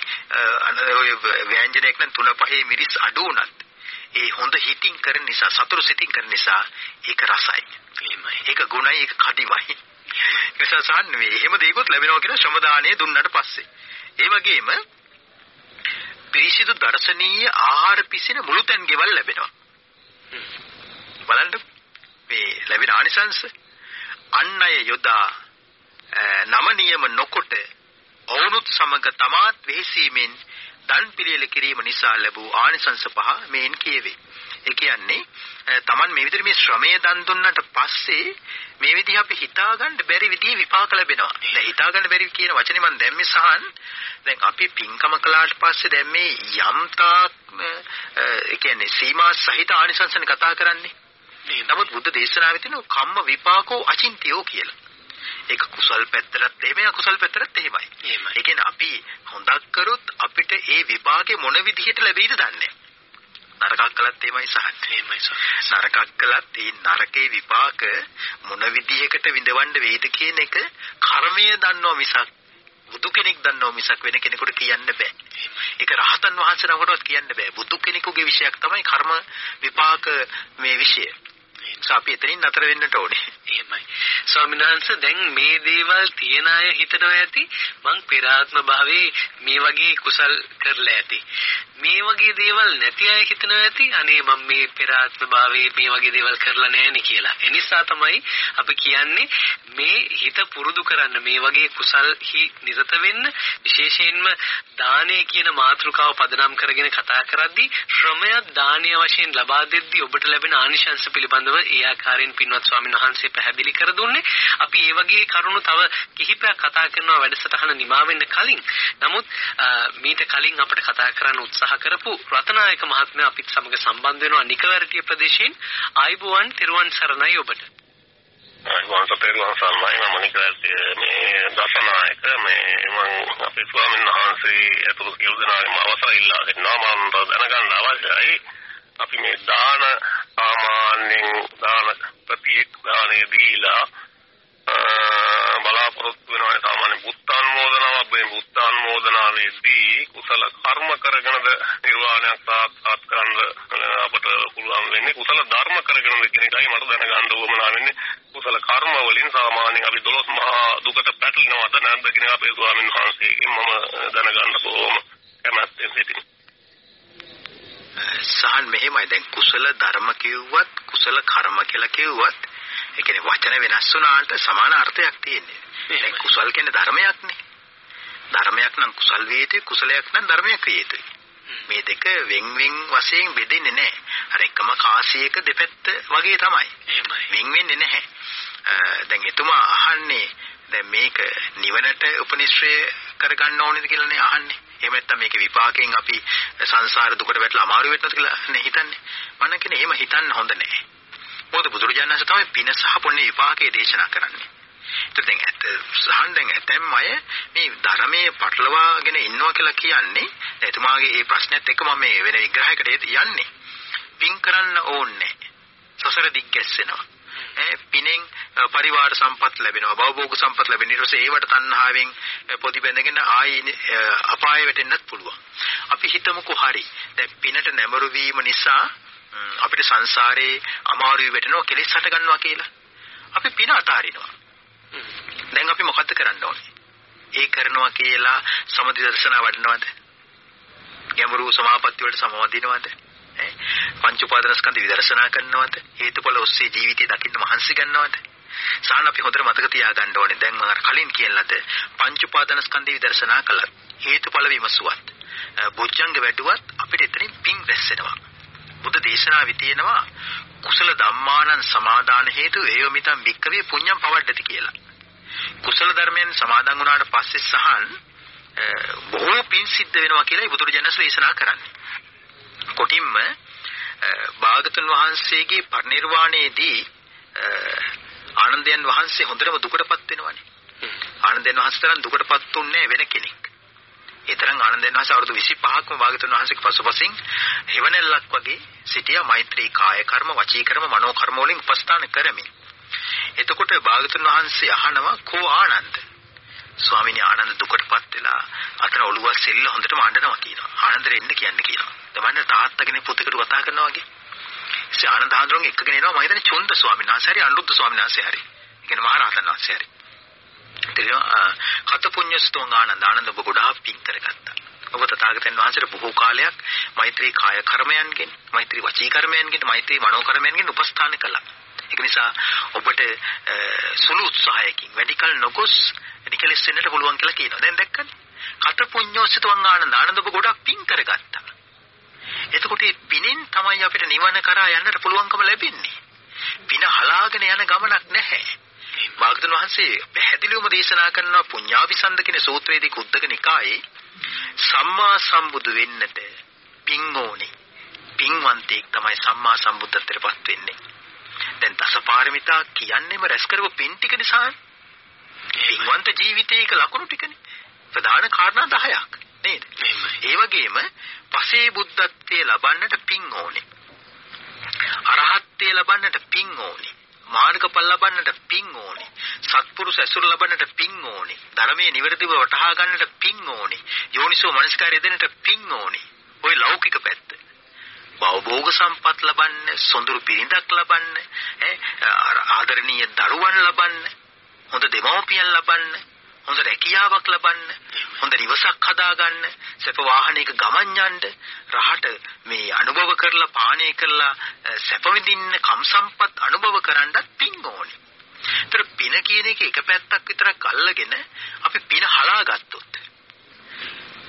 ව්‍යංජනයක් නම් තුන පහේ මිරිස් අඩු වුණත් ඒ හොඳ හිතින් කරන නිසා සතුරු සිතින් කරන නිසා ඒක රසයි. එහෙමයි. ඒක ගුණයි ඒක කඩිමයි. නිසා සහන් මේ එහෙම දෙයක්වත් ලැබෙනවා කියන ශ්‍රම දාණය දුන්නට පස්සේ. ඒ වගේම පිරිසිදු දර්ශනීය ආහාර පිසින මුළු තැන් ගෙවල් ලැබෙනවා. බලන්න මේ ලැබෙන ආනිසංශ අන් අය යොදා නම නියම නොකොට ඔවුනුත් සමග තමාත් වෙහෙසීමෙන් දන් පිළියෙල කිරීම නිසා ලැබූ ආනිසංස පහ මේන් කියවේ. ඒ කියන්නේ Taman මේ විදිහට මේ ශ්‍රමය දන් දුන්නට පස්සේ මේ විදිහ අපි හිතාගන්න බැරි විදිහේ විපාක ලැබෙනවා. දැන් හිතාගන්න බැරි කියන වචනේ මම දැම්මේ සහන් දැන් අපි පින්කම කළාට පස්සේ දැන් මේ යම් තාක් ඒ කියන්නේ සීමා සහිත ආනිසංසන කතා කරන්නේ. නමුත් බුද්ධ දේශනාවේ තියෙන කම්ම විපාකෝ අචින්තියෝ කියලා. ඒක කුසල් පැත්තටත් එහෙමයි අකුසල් පැත්තටත් එහෙමයි. එහෙමයි. ඒ කියන්නේ අපි හොඳක් කරොත් අපිට ඒ විපාකේ මොන විදිහට ලැබෙයිද දන්නේ නරකක් කළත් එහෙමයි සහන්. එහෙමයි සර්. නරකක් කළත් ඒ නරකේ විපාක මොන විදිහකට විඳවන්න වෙයිද කියන එක කර්මය දන්නව මිසක් බුදු කෙනෙක් දන්නව මිසක් වෙන කෙනෙකුට කියන්න බෑ. ඒක රහතන් වහන්සේ නමකටවත් කියන්න බෑ. බුදු කෙනෙකුගේ විෂයක් තමයි කර්ම විපාක මේ විෂය. නිසා අපි එතනින් නතර වෙන්නට ඕනේ. එහෙමයි. ස්වාමීන් වහන්සේ දැන් මේ දේවල් තියන අය හිතනවා ඇති මං පෙර ආත්ම භාවයේ මේ වගේ කුසල් කරලා ඇති. මේ වගේ දේවල් නැති අය හිතනවා ඇති අනේ මම මේ පෙර ආත්ම භාවයේ මේ වගේ දේවල් කරලා නැහෙනේ කියලා. ඒ නිසා තමයි අපි කියන්නේ මේ හිත පුරුදු කරන්න මේ වගේ කුසල් හි නිරත වෙන්න විශේෂයෙන්ම දානය කියන මාතෘකාව පදනම් කරගෙන කතා කරද්දී ශ්‍රමයක් දානීය වශයෙන් ලබා දෙද්දී ඔබට ලැබෙන ආනිශංස පිළිබඳව ඒ ආකාරයෙන් පින්වත් ස්වාමීන් වහන්සේ පැහැදිලි කර දුන්නේ. අපි ඒ වගේ කරුණු තව කිහිපයක් කතා කරනවා වැඩසටහන නිමා වෙන්න කලින්. නමුත් මීට කලින් අපිට කතා කරන්න උත්සාහ කරපු රතනායක මහත්මයා අපිත් සමග සම්බන්ධ වෙනවා නිකවැරටිය ප්‍රදේශයෙන් ආයිබුවන් තිරුවන් සරණයි ඔබට. අයිබෝන් සතේරුවන් සරණයි මම නිකවැරටිය මේ දසනායක මේ මම අපේ ස්වාමීන් වහන්සේ අතුරු සියලු දෙනාගේම අවසර ඉල්ලා දෙනවා මම දැනගන්න අවශ්‍යයි අපි මේ දාන සාමාන්‍යයෙන් දාන ප්‍රතිඑක් දානේ දීලා බලාපොරොත්තු වෙනවා සාමාන්‍ය බුද්ධානුමෝදනාවක් මේ බුද්ධානුමෝදනාවේදී කුසල කර්ම කරගෙනද නිර්වාණයක් සාක්ෂාත් කරන්න අපට පුළුවන් වෙන්නේ කුසල ධර්ම කරගෙනද කියන එකයි මට දැනගන්න උවමනා වෙන්නේ. කුසල කර්ම වලින් සාමාන්‍යයෙන් අපි 12 මහා දුකට පැටලෙනවද නැද්ද කියන අපේ ස්වාමීන් වහන්සේගෙන් මම දැනගන්න බොහොම කැමැත්තෙන් සිටිනවා සහන් මෙහෙමයි දැන් කුසල ධර්ම කිව්වත් කුසල කර්ම කියලා කිව්වත් ඒ කියන්නේ වචන වෙනස් වුණාට සමාන අර්ථයක් තියෙන්නේ. දැන් කුසල් කියන්නේ ධර්මයක්නේ. ධර්මයක් නම් කුසල් වේ යුතුයි කුසලයක් නම් ධර්මයක් වේ යුතුයි. මේ දෙක වෙන් වෙන් වශයෙන් බෙදෙන්නේ නැහැ. අර එකම කාසියක දෙපැත්ත වගේ තමයි. එහෙමයි. වෙන් වෙන්නේ නැහැ. දැන් එතුමා අහන්නේ දැන් මේක නිවනට උපනිශ්‍රය කරගන්න ඕනේද කියලානේ අහන්නේ. එහෙම නැත්නම් මේක විපාකයෙන් අපි සංසාර දුකට වැටලා අමාරු වෙන්නද කියලා නේ හිතන්නේ. මම කියන්නේ එහෙම හිතන්න හොඳ නැහැ. මොකද බුදුරජාණන් වහන්සේ තමයි පින සහ පුණ්‍ය විපාකයේ දේශනා කරන්නේ. ඒත් දැන් ඇත්ත සහන් දැන් ඇතැම් අය මේ ධර්මයේ පටලවාගෙන ඉන්නවා කියලා කියන්නේ එතුමාගේ මේ ප්‍රශ්නෙත් එක්ක මම මේ වෙන විග්‍රහයකට යන්නේ. පින් කරන්න ඕනේ. සසර දිග්ගැස්සෙනවා. ඈ පිනෙන් පරිවාර සම්පත් ලැබෙනවා. භවභෝග සම්පත් ලැබෙන ඊට පස්සේ ඒවට තණ්හාවෙන් පොදි බැඳගෙන ආයි අපාය වැටෙන්නත් පුළුවන්. අපි හිතමුකෝ හරි. දැන් පිනට නැඹුරු වීම නිසා අපිට සංසාරේ අමාරුයි වැටෙනවා කෙලෙස් හට ගන්නවා කියලා. අපි පින අතාරිනවා. දැන් අපි මොකද්ද කරන්න ඕනේ? ඒ කරනවා කියලා සමදි දර්ශන වඩනවද? ගැඹුරු සමාපatti වලට සමවදිනවද පංච උපාදානස්කන්ධ විදර්ශනා කරනවද? හේතුඵල ඔස්සේ ජීවිතය දකින්න මහන්සි ගන්නවද? සාහන අපි හොඳට මතක තියාගන්න ඕනේ. දැන් මම කලින් කියලාද පංච උපාදානස්කන්ධ විදර්ශනා කළා හේතුඵල විමසුවත් බොජ්ජංග වැඩුවත් අපිට එතනින් පිං රැස්සෙනවා. බුද්ධ දේශනාවේ තියෙනවා කුසල ධම්මානං සමාදාන හේතු ඒවමිතං වික්කවේ පුඤ්ඤං පවඩ්ඩති කියලා. කුසල ධර්මයන් සමාදන් වුණාට පස්සේ සහන් බොහෝ පින් සිද්ධ වෙනවා කියලායි බුදුරජාණන් දේශනා කරන්නේ. කොටින්ම භාගතුන් වහන්සේගේ පරිනිර්වාණයේදී ආනන්දයන් වහන්සේ හොඳටම දුකටපත් වෙනවනේ. ආනන්දයන් වහන්සේ තරම් දුකටපත් උන්නේ වෙන කෙනෙක්. ඒ තරම් ආනන්දයන් වහන්සේ අවුරුදු 25ක්ම භාගතුන් වහන්සේගේ පසුපසින් හිවණැල්ලක් වගේ සිටියා මෛත්‍රී කාය කර්ම, වචී කර්ම, මනෝ කර්ම වලින් උපස්ථාන කරමින්. එතකොට භාගතුන් වහන්සේ අහනවා කෝ ආනන්ද? ස්වාමීනි ආනන්ද දුකටපත් වෙලා අතන ඔළුව සෙල්ල හොඳටම අඬනවා කියනවා. ආනන්දට එන්න කියන්න කියනවා. තමන්න තාත්තගෙන පුතෙකුට කතා කරනවා වගේ. ඉතින් ආනන්ද හඳුරන් එක්කගෙන එනවා මම හිතන්නේ චුන්ද ස්වාමීන් වහන්සේ හරි අනුරුද්ධ ස්වාමීන් වහන්සේ හරි. ඒ කියන්නේ මහරහතන් වහන්සේ හරි. තේරෙනවා කත පුඤ්ඤස්තෝං ආනන්ද ආනන්ද ඔබ ගොඩාක් පින් කරගත්තා. ඔබ තථාගතයන් වහන්සේට බොහෝ කාලයක් මෛත්‍රී කාය කර්මයන්ගෙන්, මෛත්‍රී වචී කර්මයන්ගෙන්, මෛත්‍රී මනෝ කර්මයන්ගෙන් උපස්ථාන කළා. ඒක නිසා ඔබට සුළු උත්සාහයකින් වැඩි කල නොගොස් නිකලස් වෙන්නට පුළුවන් කියලා කියනවා. දැන් දැක්කනේ. කත පුඤ්ඤෝසිතවං ආනන්ද ආනන්ද ඔබ ගොඩක් පින් කරගත්තා. එතකොට මේ පිනෙන් තමයි අපිට නිවන කරා යන්නට පුළුවන්කම ලැබෙන්නේ. පින හලාගෙන යන ගමනක් නැහැ. භාගතුන් වහන්සේ පැහැදිලිවම දේශනා කරනවා පුඤ්ඤාවිසන්ද කියන සූත්‍රයේදී කුද්දක නිකායේ සම්මා සම්බුදු වෙන්නට පින් ඕනේ. පින්වන්තයෙක් තමයි සම්මා සම්බුද්ධත්වයටපත් වෙන්නේ. පාරමිතා කියන්නේම රැස් කරව පින් ටික නිසා. පින්වන්ත ජීවිතයක ලකුණු ටිකනේ. ප්‍රධාන කාරණා 10ක් නේද? ඒ වගේම පසේ බුද්ධත්වයේ ලබන්නට පින් ඕනේ. අරහත්ත්වයේ ලබන්නට පින් ඕනේ. මාර්ගඵල ලබන්නට පින් ඕනේ. සත්පුරුෂ ඇසුර ලබන්නට පින් ඕනේ. ධර්මයේ නිවැරදිව වටහා ගන්නට පින් ඕනේ. යෝනිසෝ මනස්කාරය දෙන්නට පින් ඕනේ. ওই ලෞකික පැත්ත. භවභෝග සම්පත් ලබන්න, සොඳුරු බිරිඳක් ලබන්න, ආදරණීය දරුවන් ලබන්න, හොඳ දෙමව්පියන් ලබන්න, හොඳ රැකියාවක් ලබන්න, හොඳ නිවසක් හදාගන්න, සැප වාහනයක ගමන් යන්න, රහට මේ අනුභව කරලා පානය කරලා සැප විඳින්න කම් සම්පත් අනුභව කරන්නත් පින් ඕනේ. ඒතර පින කියන එක එක පැත්තක් විතරක් අල්ලගෙන අපි පින හලා ගත්තොත්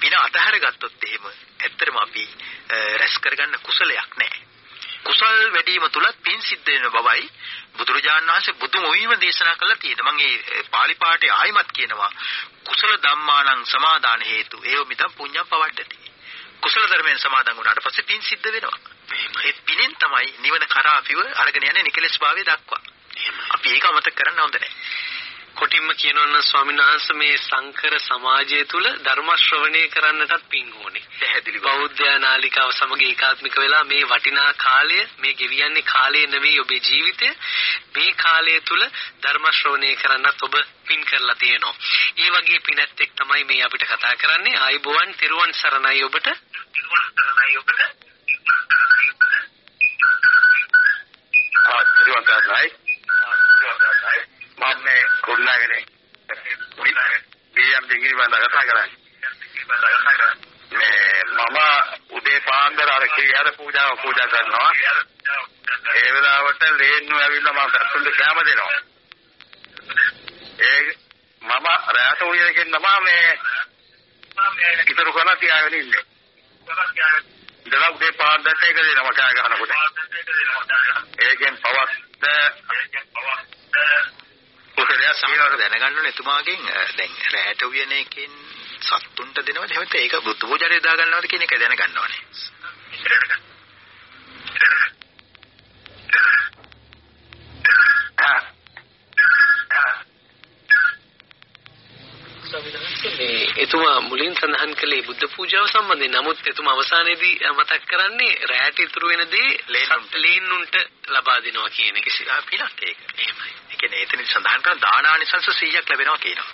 පින අතහැර ගත්තොත් එහෙම ඇත්තටම අපි රැස් කරගන්න කුසලයක් නැහැ. කුසල් වැඩිම තුලත් පින් සිද්ධ වෙන බවයි බුදුරජාණන් වහන්සේ බුදුම වීම දේශනා කළා තියෙනවා. මම මේ පාලි පාඨයේ ආයිමත් කියනවා කුසල ධම්මානං සමාදාන හේතු ඒව මිදම් පුඤ්ඤම් පවඩ්ඩති. කුසල ධර්මයෙන් සමාදන් වුණාට පස්සේ පින් සිද්ධ වෙනවා. ඒ පිනෙන් තමයි නිවන කරා අපිව අරගෙන යන්නේ නිකලස් භාවයේ දක්වා. අපි ඒක අමතක කරන්න හොඳ නැහැ. කොටින්ම කියනවනම් ස්වාමීන් වහන්සේ මේ සංකර සමාජය තුල ධර්ම ශ්‍රවණය කරන්නටත් පින් ඕනේ. පැහැදිලි බෞද්ධ නාලිකාව සමග ඒකාත්මික වෙලා මේ වටිනා කාලය මේ ගෙවියන්නේ කාලය නෙවෙයි ඔබේ ජීවිතය. මේ කාලය තුල ධර්ම ශ්‍රවණය කරන්නත් ඔබ පින් කරලා තියෙනවා. ඒ වගේ පිනත් එක් තමයි මේ අපිට කතා කරන්නේ. ආයිබෝවන් තිරුවන් සරණයි ඔබට. තිරුවන් සරණයි ඔබට. ආ තිරුවන් සරණයි. මම මේ කුරුණාගලේ බීඑම් ඩිග්‍රී වන්ද කතා කරන්නේ. මේ මම උදේ පාන්දර අර කීයර පූජාව පූජා කරනවා. ඒ වෙලාවට ලේන්නු ඇවිල්ලා මම පැත්තට කැම දෙනවා. ඒ මම රැට උයනකින් තමයි මේ ඉතුරු කරලා තියාගෙන ඉන්නේ. ඉඳලා උදේ පාන්දරට එක දෙනවා කෑ ගන්නකොට. ඒකෙන් පවත් කුසලයක් සමහරව දැනගන්න ඕනේ එතුමාගෙන් දැන් රැට උයන එකෙන් සත්තුන්ට දෙනවද එහෙනම් ඒක බුද්ධ පූජාරේ දා ගන්නවද කියන එක දැනගන්න ඕනේ. එතුමා මුලින් සඳහන් කළේ බුද්ධ පූජාව සම්බන්ධයෙන්. නමුත් එතුමා අවසානයේදී මතක් කරන්නේ රැට ඉතුරු වෙන දේ ලේන්නුන්ට ලබා දෙනවා කියන එක. පිනක් ඒක. එහෙමයි. කියන්නේ එතනින් සඳහන් කරන දානානිසංස 100ක් ලැබෙනවා කියනවා.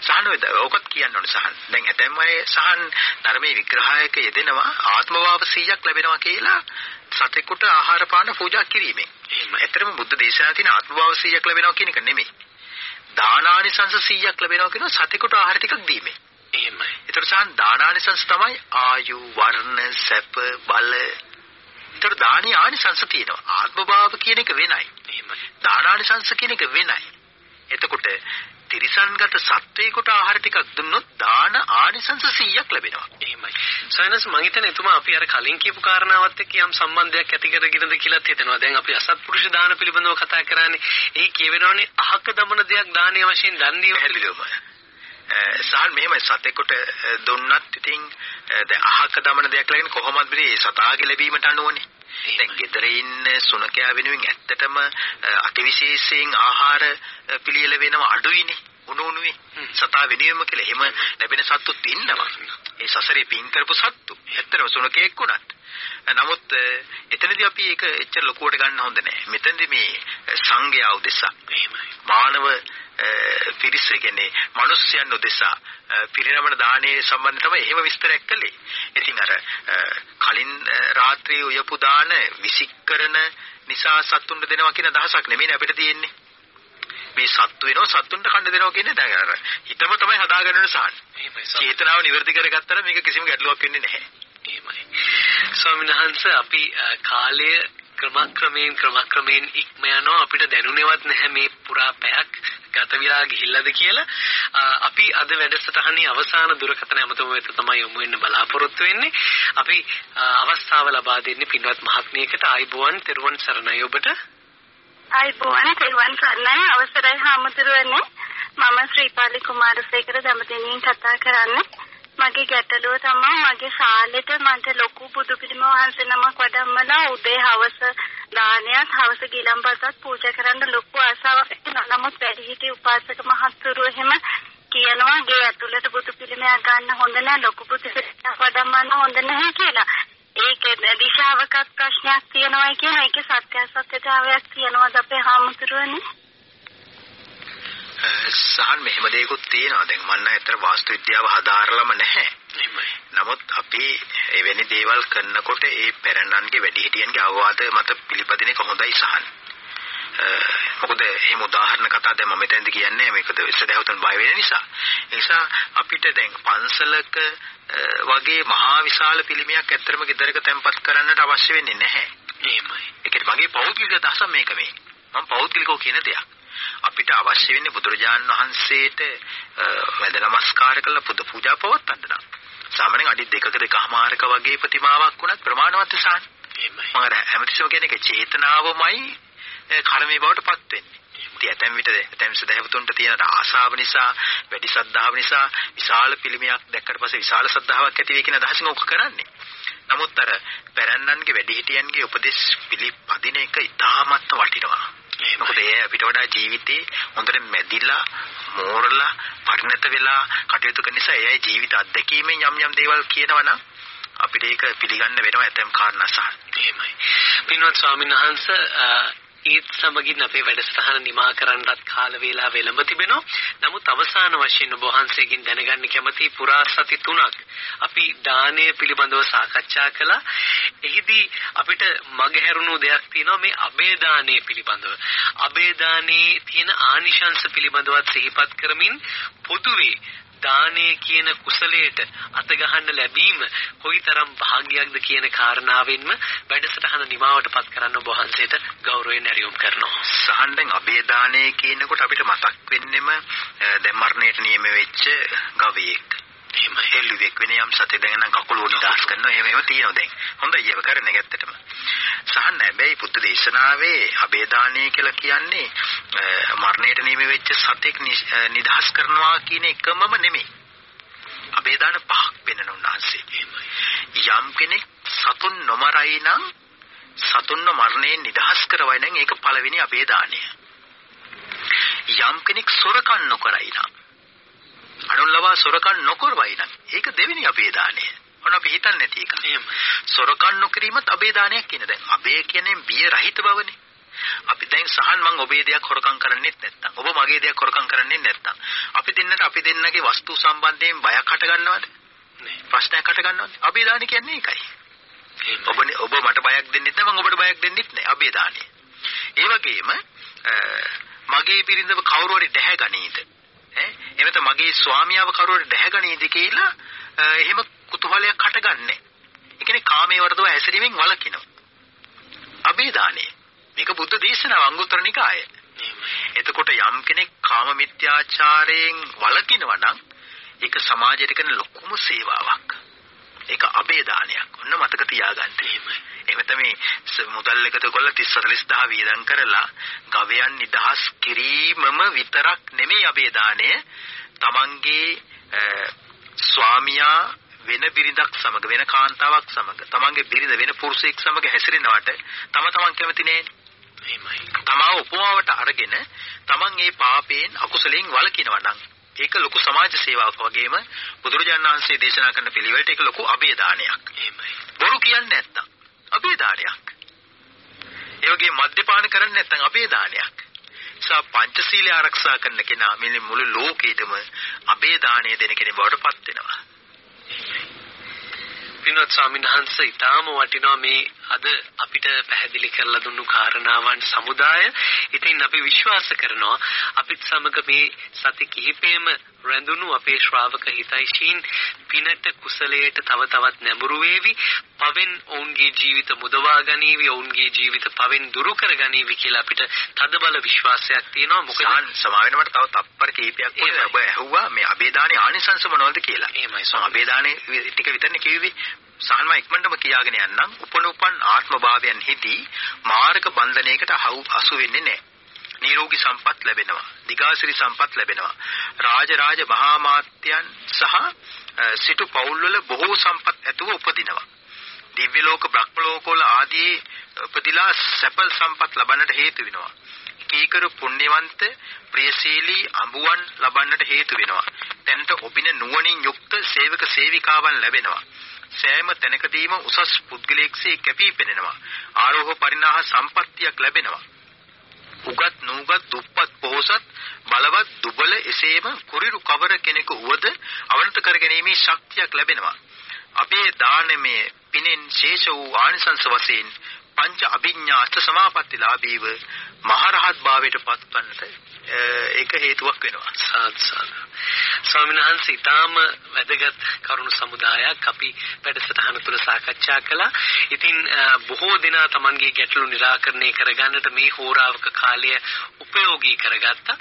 සහන ඔකත් කියන්න ඕනේ සහන්. දැන් ඇතැම් අය සහන් ධර්මයේ විග්‍රහයක යෙදෙනවා ආත්මභාව 100ක් ලැබෙනවා කියලා සතෙකුට ආහාර පාන පූජා කිරීමෙන්. එහෙම. ඇත්තටම බුද්ධ දේශනාවේ තියෙන ආත්මභාව 100ක් ලැබෙනවා කියන එක නෙමෙයි. දානානිසංස 100ක් ලැබෙනවා කියන සතෙකුට ආහාර ටිකක් දීමෙන්. එහෙමයි. ඒතර සහන් දානානිසංස තමයි ආයු, වර්ණ, සැප, බල. ඒතර දානී ආනිසංස තියෙනවා. ආත්මභාව කියන එක වෙනයි. එහෙමයි. දානානිසංස කියන එක වෙනයි. එතකොට තිරිසන්ගත සත්වයකට ආහාර ටිකක් දුන්නොත් දාන ආනිසංස 100ක් ලැබෙනවා. එහෙමයි. සයනස් මම හිතන්නේ එතුමා අපි අර කලින් කියපු කාරණාවත් එක්ක යම් සම්බන්ධයක් ඇති කරගෙනද කියලාත් හිතනවා. දැන් අපි අසත්පුරුෂ දාන පිළිබඳව කතා කරානේ. ඒ කියවෙනවනේ අහක දමන දෙයක් දානීය වශයෙන් දන් දීම පිළිබඳව. සහන් මෙහෙම සතෙකුට දුන්නත් ඉතින් දැන් අහක දමන දෙයක් ලගෙන කොහොමද මේ සතාගේ ලැබීමට අනුවනේ. දැන් ගෙදර ඉන්න සුනකයා වෙනුවෙන් ඇත්තටම අතිවිශේෂයෙන් ආහාර පිළියෙල වෙනව අඩුයිනේ. උණු උණුවේ සතා වෙනුවෙන්ම කියලා එහෙම ලැබෙන සත්තුත් ඉන්නවා. ඒ සසරේ පින් කරපු සත්තු. ඇත්තටම සුනකෙක් වුණත්. නමුත් එතනදී අපි ඒක එච්චර ලොකුවට ගන්න හොඳ නැහැ. මෙතනදී මේ සංඝයා උදෙසා මානව පිරිස කියන්නේ මිනිස්යන් උදෙසා පිරිනමන දානයේ සම්බන්ධ තමයි එහෙම විස්තරයක් කළේ. ඉතින් අර කලින් රාත්‍රියේ උයපු දාන විසික් කරන නිසා සත්තුන්ට දෙනවා කියන අදහසක් නෙමෙයි අපිට තියෙන්නේ. මේ සත්තු වෙනවා සත්තුන්ට කන්න දෙනවා කියන්නේ දැන් අර හිතම තමයි හදාගන්න ඕන සාහන. චේතනාව නිවැරදි කරගත්තා නම් මේක කිසිම ගැටලුවක් වෙන්නේ නැහැ. එහෙමයි. ස්වාමීන් වහන්සේ අපි කාලය ක්‍රමක්‍රමයෙන් ක්‍රමක්‍රමයෙන් ඉක්ම යනවා. අපිට දැනුනේවත් නැහැ මේ පුරා පැයක් ගත වෙලා ගිහිල්ලාද කියලා. අපි අද වැඩසටහනේ අවසාන දුරකථන ඇමතුම වෙත තමයි යොමු වෙන්න බලාපොරොත්තු වෙන්නේ. අපි අවස්ථාව ලබා දෙන්නේ පින්වත් මහත්මියකට ආයිබෝවන් තෙරුවන් සරණයි ඔබට. ආයිබෝවන් තෙරුවන් සරණයි. අවසරයි හාමුදුරුවනේ. මම ශ්‍රීපාලි කුමාරසේකර දඹදෙණියෙන් කතා කරන්නේ. මගේ ගැටලුව තමයි මගේ ශාලෙට මන්ට ලොකු බුදු පිළිම වහන්සේ නමක් වඩම්මලා උදේ හවස දානයත් හවස ගිලම්පසත් පූජා කරන්න ලොකු ආසාවක් තියෙනවා. නමුත් වැඩිහිටි උපාසක මහත්තුරු එහෙම කියනවා ගේ ඇතුළට බුදු පිළිමයක් ගන්න හොඳ නැහැ ලොකු බුදු පිළිමයක් වඩම්මන්න හොඳ නැහැ කියලා. ඒකේ දිශාවකත් ප්‍රශ්නයක් තියෙනවා කියන එකේ සත්‍ය සත්‍යතාවයක් තියෙනවද අපේ හාමුදුරුවනේ? සහන් මෙහෙම දෙයක්ත් තියෙනවා. දැන් මන්න ඇතර වාස්තු විද්‍යාව හදාarලම නැහැ. නමුත් අපි එවැනි දේවල් කරනකොට ඒ පැරණන්ගේ වැඩිහිටියන්ගේ අවවාද මත පිළිපදින එක හොඳයි සහන්. මොකද එහෙම උදාහරණ කතා දැන් මම මෙතනදි කියන්නේ මේකද ඉස්සදහවතන් බය වෙන නිසා. ඒ නිසා අපිට දැන් පන්සලක වගේ මහා විශාල පිළිමයක් ඇත්තරම ගෙදරක තැන්පත් කරන්නට අවශ්‍ය වෙන්නේ නැහැ. එහෙමයි. ඒකත් මගේ පෞද්ගලික අදහස මේක මේ. මම පෞද්ගලිකව කියන දෙයක්. අපිට අවශ්‍ය වෙන්නේ බුදුරජාණන් වහන්සේට වැඳ නමස්කාර කරලා පුද පූජා පවත්වන්න නම්. සාමාන්‍යයෙන් අඩි දෙකක දෙකමාරක වගේ ප්‍රතිමාවක් වුණත් ප්‍රමාණවත් සාන්. මම හැමතිස්සම කියන්නේ චේතනාවමයි කර්මයේ බවට පත් වෙන්නේ. ඉතින් ඇතැම් විට ඇතැම් සදහැවතුන්ට තියෙන ආශාව නිසා වැඩි ශ්‍රද්ධාව නිසා විශාල පිළිමයක් දැක්කට පස්සේ විශාල ශ්‍රද්ධාවක් ඇති වෙයි කියන අදහසින් ඕක කරන්නේ. නමුත් අර පැරණන්ගේ වැඩිහිටියන්ගේ උපදෙස් පිළිපදින එක ඉතාමත් වටිනවා. මොකද ඒ අපිට වඩා ජීවිතේ හොඳට මැදිලා මෝරලා පරිණත වෙලා කටයුතු කරන නිසා එයයි ජීවිත අත්දැකීමෙන් යම් යම් දේවල් කියනවනම් අපිට ඒක පිළිගන්න වෙනවා ඇතම් කාරණා සහ. එහෙමයි. පින්වත් ස්වාමීන් වහන්සේ ඒත් සමගින් අපේ වැඩසටහන නිමා කරන්නත් කාල වේලා වෙලඹ තිබෙනවා. නමුත් අවසාන වශයෙන් ඔබ වහන්සේගෙන් දැනගන්න කැමති පුරා සති තුනක් අපි දානය පිළිබඳව සාකච්ඡා කළා. එහිදී අපිට මගහැරුණු දෙයක් තියෙනවා මේ අබේ දානය පිළිබඳව. අබේ දානයේ තියෙන ආනිශංස පිළිබඳවත් සිහිපත් කරමින් පොදුවේ දානය කියන කුසලයට අත ගහන්න ලැබීම කොයිතරම් භාග්‍යයක්ද කියන කාරණාවෙන්ම වැඩසටහන නිමාවටපත් කරන්න ඔබ වහන්සේට ගෞරවයෙන් ඇරියුම් කරනවා. සහන්ඩෙන් අබේදානය කියනකොට අපිට මතක් වෙන්නෙම දැන් මරණයට නියම වෙච්ච ගවයෙක්. එහෙම හෙළුවෙක් වෙන යම් සතේ දැන් නම් කකුල උඩ දාස් කරනවා එහෙම එහෙම තියෙනවා දැන්. හොඳයි ඒව කරන එක ඇත්තටම. සහන් හැබැයි බුද්ධ දේශනාවේ අබේදානය කියලා කියන්නේ මරණයට නියම වෙච්ච සතෙක් නිදහස් කරනවා කියන එකමම නෙමෙයි. අබේදාන පහක් වෙනන උන්වහන්සේ. යම් කෙනෙක් සතුන් නොමරයි නම් සතුන්ව මරණයෙන් නිදහස් කරවයි නම් ඒක පළවෙනි අබේදානය. යම් කෙනෙක් සොරකම් නොකරයි නම් අනුල්ලවා සොරකම් නොකරවයි නම් ඒක දෙවෙනි අබේදානය. මොන අපි හිතන්නේ නැති එක. එහෙම. සොරකම් නොකිරීමත් අබේදානයක් කියන දැන් අබේ කියන්නේ බිය රහිත බවනේ. අපි දැන් සහන් මං ඔබේ දෙයක් හොරකම් කරන්නේත් නැත්තම් ඔබ මගේ දෙයක් හොරකම් කරන්නේ නැත්තම් අපි දෙන්නට අපි දෙන්නගේ වස්තු සම්බන්ධයෙන් බයක් හට ගන්නවද? ප්‍රශ්නයක් හට ගන්නවද? අබේදානය කියන්නේ ඒකයි. ඔබ ඔබ මට බයක් දෙන්නෙත් නැහැ මං ඔබට බයක් දෙන්නෙත් නැහැ අබේදානය. ඒ වගේම මගේ පිරිඳව කවුරු හරි දැහැ ගනීද? ඈ එනත මගේ ස්වාමියාව කවුරු හරි දැහැ ගනීද කියලා එහෙම කුතුහලයක් හටගන්නේ. ඒ කියන්නේ කාමයේ වර්ධව හැසිරීමෙන් වළකිනවා. අභේදානේ. මේක බුද්ධ දේශනාව අංගුත්තර නිකාය. එතකොට යම් කෙනෙක් කාම මිත්‍යාචාරයෙන් වළකිනවා නම් ඒක සමාජයට කරන ලොකුම සේවාවක්. ඒක අභේදානයක්. ඔන්න මතක තියාගන්න. එහෙමයි. එහෙම තමයි මුදල් එකතු කරලා 30 40000 වියදම් කරලා ගවයන් නිදහස් කිරීමම විතරක් නෙමෙයි අභේදානය. තමන්ගේ ස්වාමියා වෙන බිරිඳක් සමග වෙන කාන්තාවක් සමග තමන්ගේ බිරිඳ වෙන පුරුෂයෙක් සමග හැසිරෙනවට තම තමන් කැමති නෑ එහෙමයි තමාව උපමාවට අරගෙන තමන් ඒ පාපයෙන් අකුසලයෙන් වළකිනවා නම් ඒක ලොකු සමාජ සේවාවක් වගේම බුදුරජාණන් වහන්සේ දේශනා කරන පිළිවෙලට ඒක ලොකු අභේදානයක්. එහෙමයි බොරු කියන්නේ නැත්තම් අභේදානයක්. ඒ වගේ මද්යපාන කරන්නේ නැත්තම් අභේදානයක්. සා පංචශීලය ආරක්ෂා කරන කෙනා මේ මුළු ලෝකෙටම අභේදානය දෙන කෙනෙක් බවට පත් වෙනවා. පින්වත් ස්වාමීන් වහන්සේ ඊටාම වටිනවා මේ අද අපිට පැහැදිලි කරලා දුන්නු කාරණාවන් සමුදාය. ඉතින් අපි විශ්වාස කරනවා අපිත් සමග මේ සති කිහිපෙම රැඳුණු අපේ ශ්‍රාවක හිතයිශීන් පිනට කුසලයට තව තවත් නැඹුරු වේවි. පවෙන් ඔවුන්ගේ ජීවිත මුදවා ගනීවි. ඔවුන්ගේ ජීවිත පවෙන් දුරු කර ගනීවි කියලා අපිට තදබල විශ්වාසයක් තියෙනවා. මොකද සමාවෙන මට තව තප්පර කීපයක්. ඔබ ඇහුවා මේ අබේදානේ ආනිසංස මොනවද කියලා. එහෙමයි. අබේදානේ ටික විතරනේ කිව්වේ. සහන්ම ඉක්මනටම කියාගෙන යන්නම් උපනුපන් ආත්ම භාවයන් හිදී මාර්ග බන්ධනයකට අසු වෙන්නේ නැහැ. නිරෝගී සම්පත් ලැබෙනවා. දිගාසිරි සම්පත් ලැබෙනවා. රාජ රාජ මහා මාත්‍යයන් සහ සිටු පවුල්වල බොහෝ සම්පත් ඇතුව උපදිනවා. දිව්‍ය ලෝක බ්‍රහ්ම ලෝකවල ආදී උපදිලා සැප සම්පත් ලබන්නට හේතු වෙනවා. කීකරු පුණ්‍යවන්ත ප්‍රියශීලී අඹුවන් ලබන්නට හේතු වෙනවා. තැනට ඔබින නුවණින් යුක්ත සේවක සේවිකාවන් ලැබෙනවා. සෑම තැනකදීම උසස් පුද්ගලයෙක්සේ කැපී පෙනෙනවා. ආරෝහ පරිණාහ සම්පත්තියක් ලැබෙනවා. උගත් නුගත් දුප්පත් පොහොසත් බලවත් දුබල එසේම කුරිරු කවර කෙනෙකු වුවද අවනත කරගැනීමේ ශක්තියක් ලැබෙනවා. අපේ දානමය පිනෙන් ශේෂ වූ ආනිසංස වශයෙන් පංච අභිඥා අෂ්ට සමාපත්තිලාභීව මහරහත් භාවයට පත්වන්නට ඒක හේතුවක් වෙනවා. සාදු සාදු. ස්වාමීන් වහන්සේ ඊටාම වැදගත් කරුණු සමුදායක් අපි වැඩසටහන තුළ සාකච්ඡා කළා. ඉතින් බොහෝ දෙනා Tamanගේ ගැටලු निराකරණය කරගන්නට මේ හෝරාවක කාලය උපයෝගී කරගත්තා.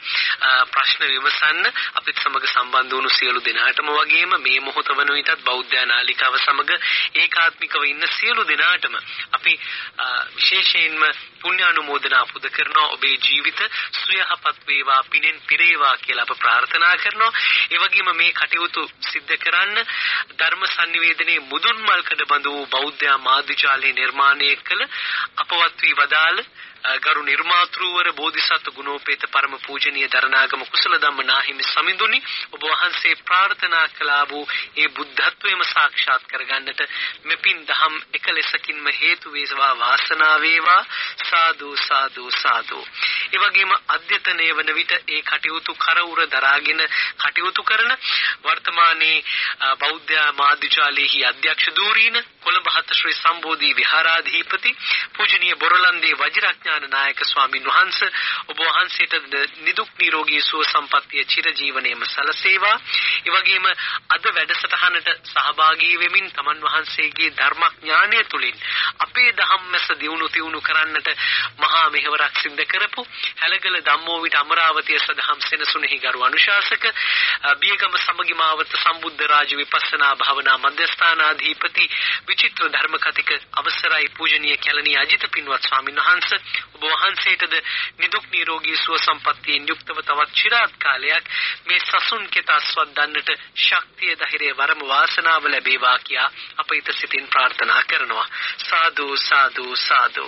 ප්‍රශ්න විමසන්න අපිත් සමග සම්බන්ධ වුණු සියලු දෙනාටම වගේම මේ මොහොත වන විටත් බෞද්ධ නාලිකාව සමග ඒකාත්මිකව ඉන්න සියලු දෙනාටම අපි විශේෂයෙන්ම පුණ්‍ය අනුමෝදනා පුද කරනවා ඔබේ ජීවිත සුවයහපත් වේවා පිනෙන් පිරේවා කියලා අප ප්‍රාර්ථනා කරනවා. ඒ වගේම මේ කටයුතු සිද්ධ කරන්න ධර්ම sannivedanයේ මුදුන් මල්කඩ බඳු වූ බෞද්ධ මාධ්‍යාලය නිර්මාණය කළ අපවත් වී වදාළ ගරු නිර්මාතෘවර බෝධිසත්ව ගුණෝපේත පරම පූජනීය දරණාගම කුසල ධම්ම නාහිමි සමිඳුනි. ඔබ වහන්සේ ප්‍රාර්ථනා කළා වූ ඒ බුද්ධත්වයේම සාක්ෂාත් කරගන්නට මෙපින් දහම් එකලෙසකින්ම හේතු වේවා වාසනාව වේවා. සාදු සාදු සාදු. ඒ වගේම අධ්‍යතනය වන විට ඒ කටයුතු කරවුර දරාගෙන කටයුතු කරන වර්තමානයේ බෞද්ධ මාධ්‍යාලයේහි අධ්‍යක්ෂ ධූරීන කොළඹ හත ශ්‍රී සම්බෝධි විහාරාධිපති පූජනීය බොරලන්දේ වජිරඥ විඥාන නායක ස්වාමින් වහන්සේ ඔබ වහන්සේට නිදුක් නිරෝගී සුව සම්පන්නිය චිරජීවනයේම සලසේවා. ඒ වගේම අද වැඩසටහනට සහභාගී වෙමින් තමන් වහන්සේගේ ධර්මඥානය තුලින් අපේ ධම්මස දියුණු තියුණු කරන්නට මහා මෙහෙවරක් සිද්ධ කරපු හැලගල ධම්මෝවිත අමරාවතිය සදහම් සෙනසුනේහි ගරු අනුශාසක බියගම සමගි මාවත සම්බුද්ධ රාජ විපස්සනා භාවනා මධ්‍යස්ථානාධිපති විචිත්‍ර ධර්ම කතික අවසරයි පූජනීය කැලණී අජිත පින්වත් ස්වාමීන් වහන්සේ. ඔබ වහන්සේටද නිදුක් නිරෝගී සුව සම්පන්නියෙන් යුක්තව තවත් চিරාත් කාලයක් මේ සසුන් කෙත අස්වද්දන්නට ශක්තිය ධෛර්යය වරම වාසනාව ලැබේවා කියා අප ඊට සිතින් ප්‍රාර්ථනා කරනවා. සාදු සාදු සාදු.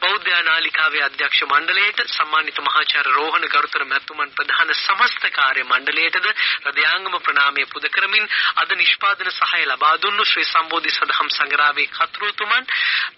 බෞද්ධ නාලිකාවේ අධ්‍යක්ෂ මණ්ඩලයට සම්මානිත මහාචාර්ය රෝහණ ගරුතර මැතිතුමන් ප්‍රධාන සමස්ත කාර්ය මණ්ඩලයටද හෘදයාංගම ප්‍රණාමය පුද කරමින් අද නිෂ්පාදන සහාය ලබා දුන්නු ශ්‍රී සම්බෝධි සදහම් සංග්‍රහයේ කතුරුතුමන්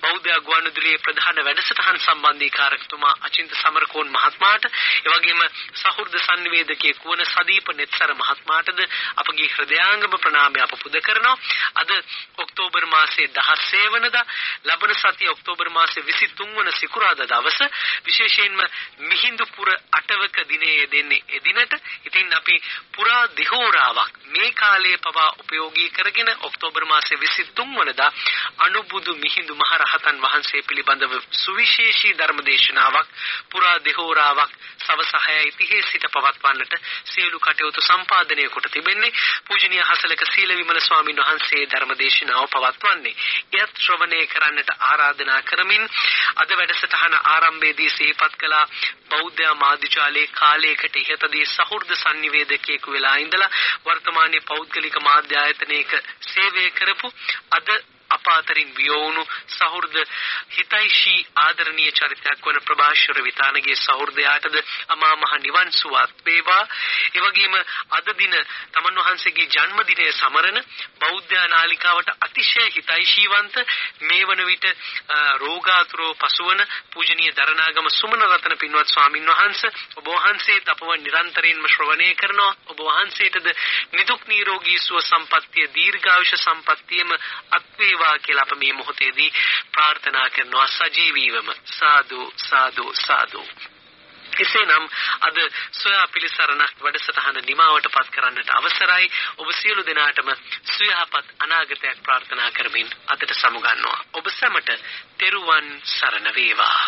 බෞද්ධ ගුවන්විදුලියේ ප්‍රධාන වැඩසටහන් සම්බන්ධීකාරකතුමා අචින්ත සමරකෝන් මහත්මයාට එවැගේම සහෘද සංනිවේදකයේ කුවන සදීප නෙත්සර මහත්මයාටද අපගේ හෘදයාංගම ප්‍රණාමය අප පුද කරනවා. අද ඔක්තෝබර් මාසයේ 16 වෙනිදා ලබන සතිය ඔක්තෝබර් මාසයේ 23 වන සිකුරාදා දවස විශේෂයෙන්ම මිහිඳුපුර අටවක දිනේ දෙන්නේ එදිනට. ඉතින් අපි පුරා දෙහෝරාවක් මේ කාලයේ පවා උපයෝගී කරගෙන ඔක්තෝබර් මාසයේ 23 වෙනිදා අනුබුදු මිහිඳු මහරහතන් වහන්සේ පිළිබඳව සුවිශේෂී ධර්මදේශනාවක් පුරා දෙහෝරාවක් සවස 6:30 සිට පවත්වන්නට සියලු කටයුතු සම්පාදනය කොට තිබෙන්නේ පූජනීය හසලක සීල විමල ස්වාමින් වහන්සේ ධර්මදේශනාව පවත්වන්නේ. එයත් ශ්‍රවණය කරන්නට ආරාධනා කරමින් අද වැඩසටහන ආරම්භයේදී සිහිපත් කළ බෞද්ධ මාධ්‍යාලයේ කාලයකට ඉහතදී සහෘද sannivedakayeku වෙලා ඉඳලා වර්තමානයේ පෞද්ගලික මාධ්‍ය ආයතනයක සේවය කරපු අද අප අතරින් වියෝණු සහෘද හිතයිෂී ආදරණීය චරිතයක් වන ප්‍රභාෂර විතානගේ සහෘදයාටද අමා මහ නිවන් සුවත් වේවා. ඒ වගේම අද දින තමන් වහන්සේගේ ජන්මදිනය සමරන බෞද්ධ නාලිකාවට අතිශය හිතයිෂීවන්ත මේ වන විට රෝගාතුරෝ පසුවන පූජනීය දරණාගම සුමන රතන පින්වත් ස්වාමින් වහන්සේ ඔබ වහන්සේත් අපව නිරන්තරයෙන්ම ශ්‍රවණය කරනවා. ඔබ වහන්සේටද නිදුක් නිරෝගී සුව සම්පන්නිය දීර්ඝායුෂ සම්පන්නියම අත්වේවා. වේවා කියලා අප මේ මොහොතේදී ප්‍රාර්ථනා කරනවා. සජීවීවම. සාදු සාදු සාදු. කෙසේනම් අද සොයා පිළිසරණක් වැඩසටහන නිමාවට පත් කරන්නට අවසරයි. ඔබ සියලු දෙනාටම සුවයහපත් අනාගතයක් ප්‍රාර්ථනා කරමින් අදට සමුගන්නවා. ඔබ සැමට තෙරුවන් සරණ වේවා.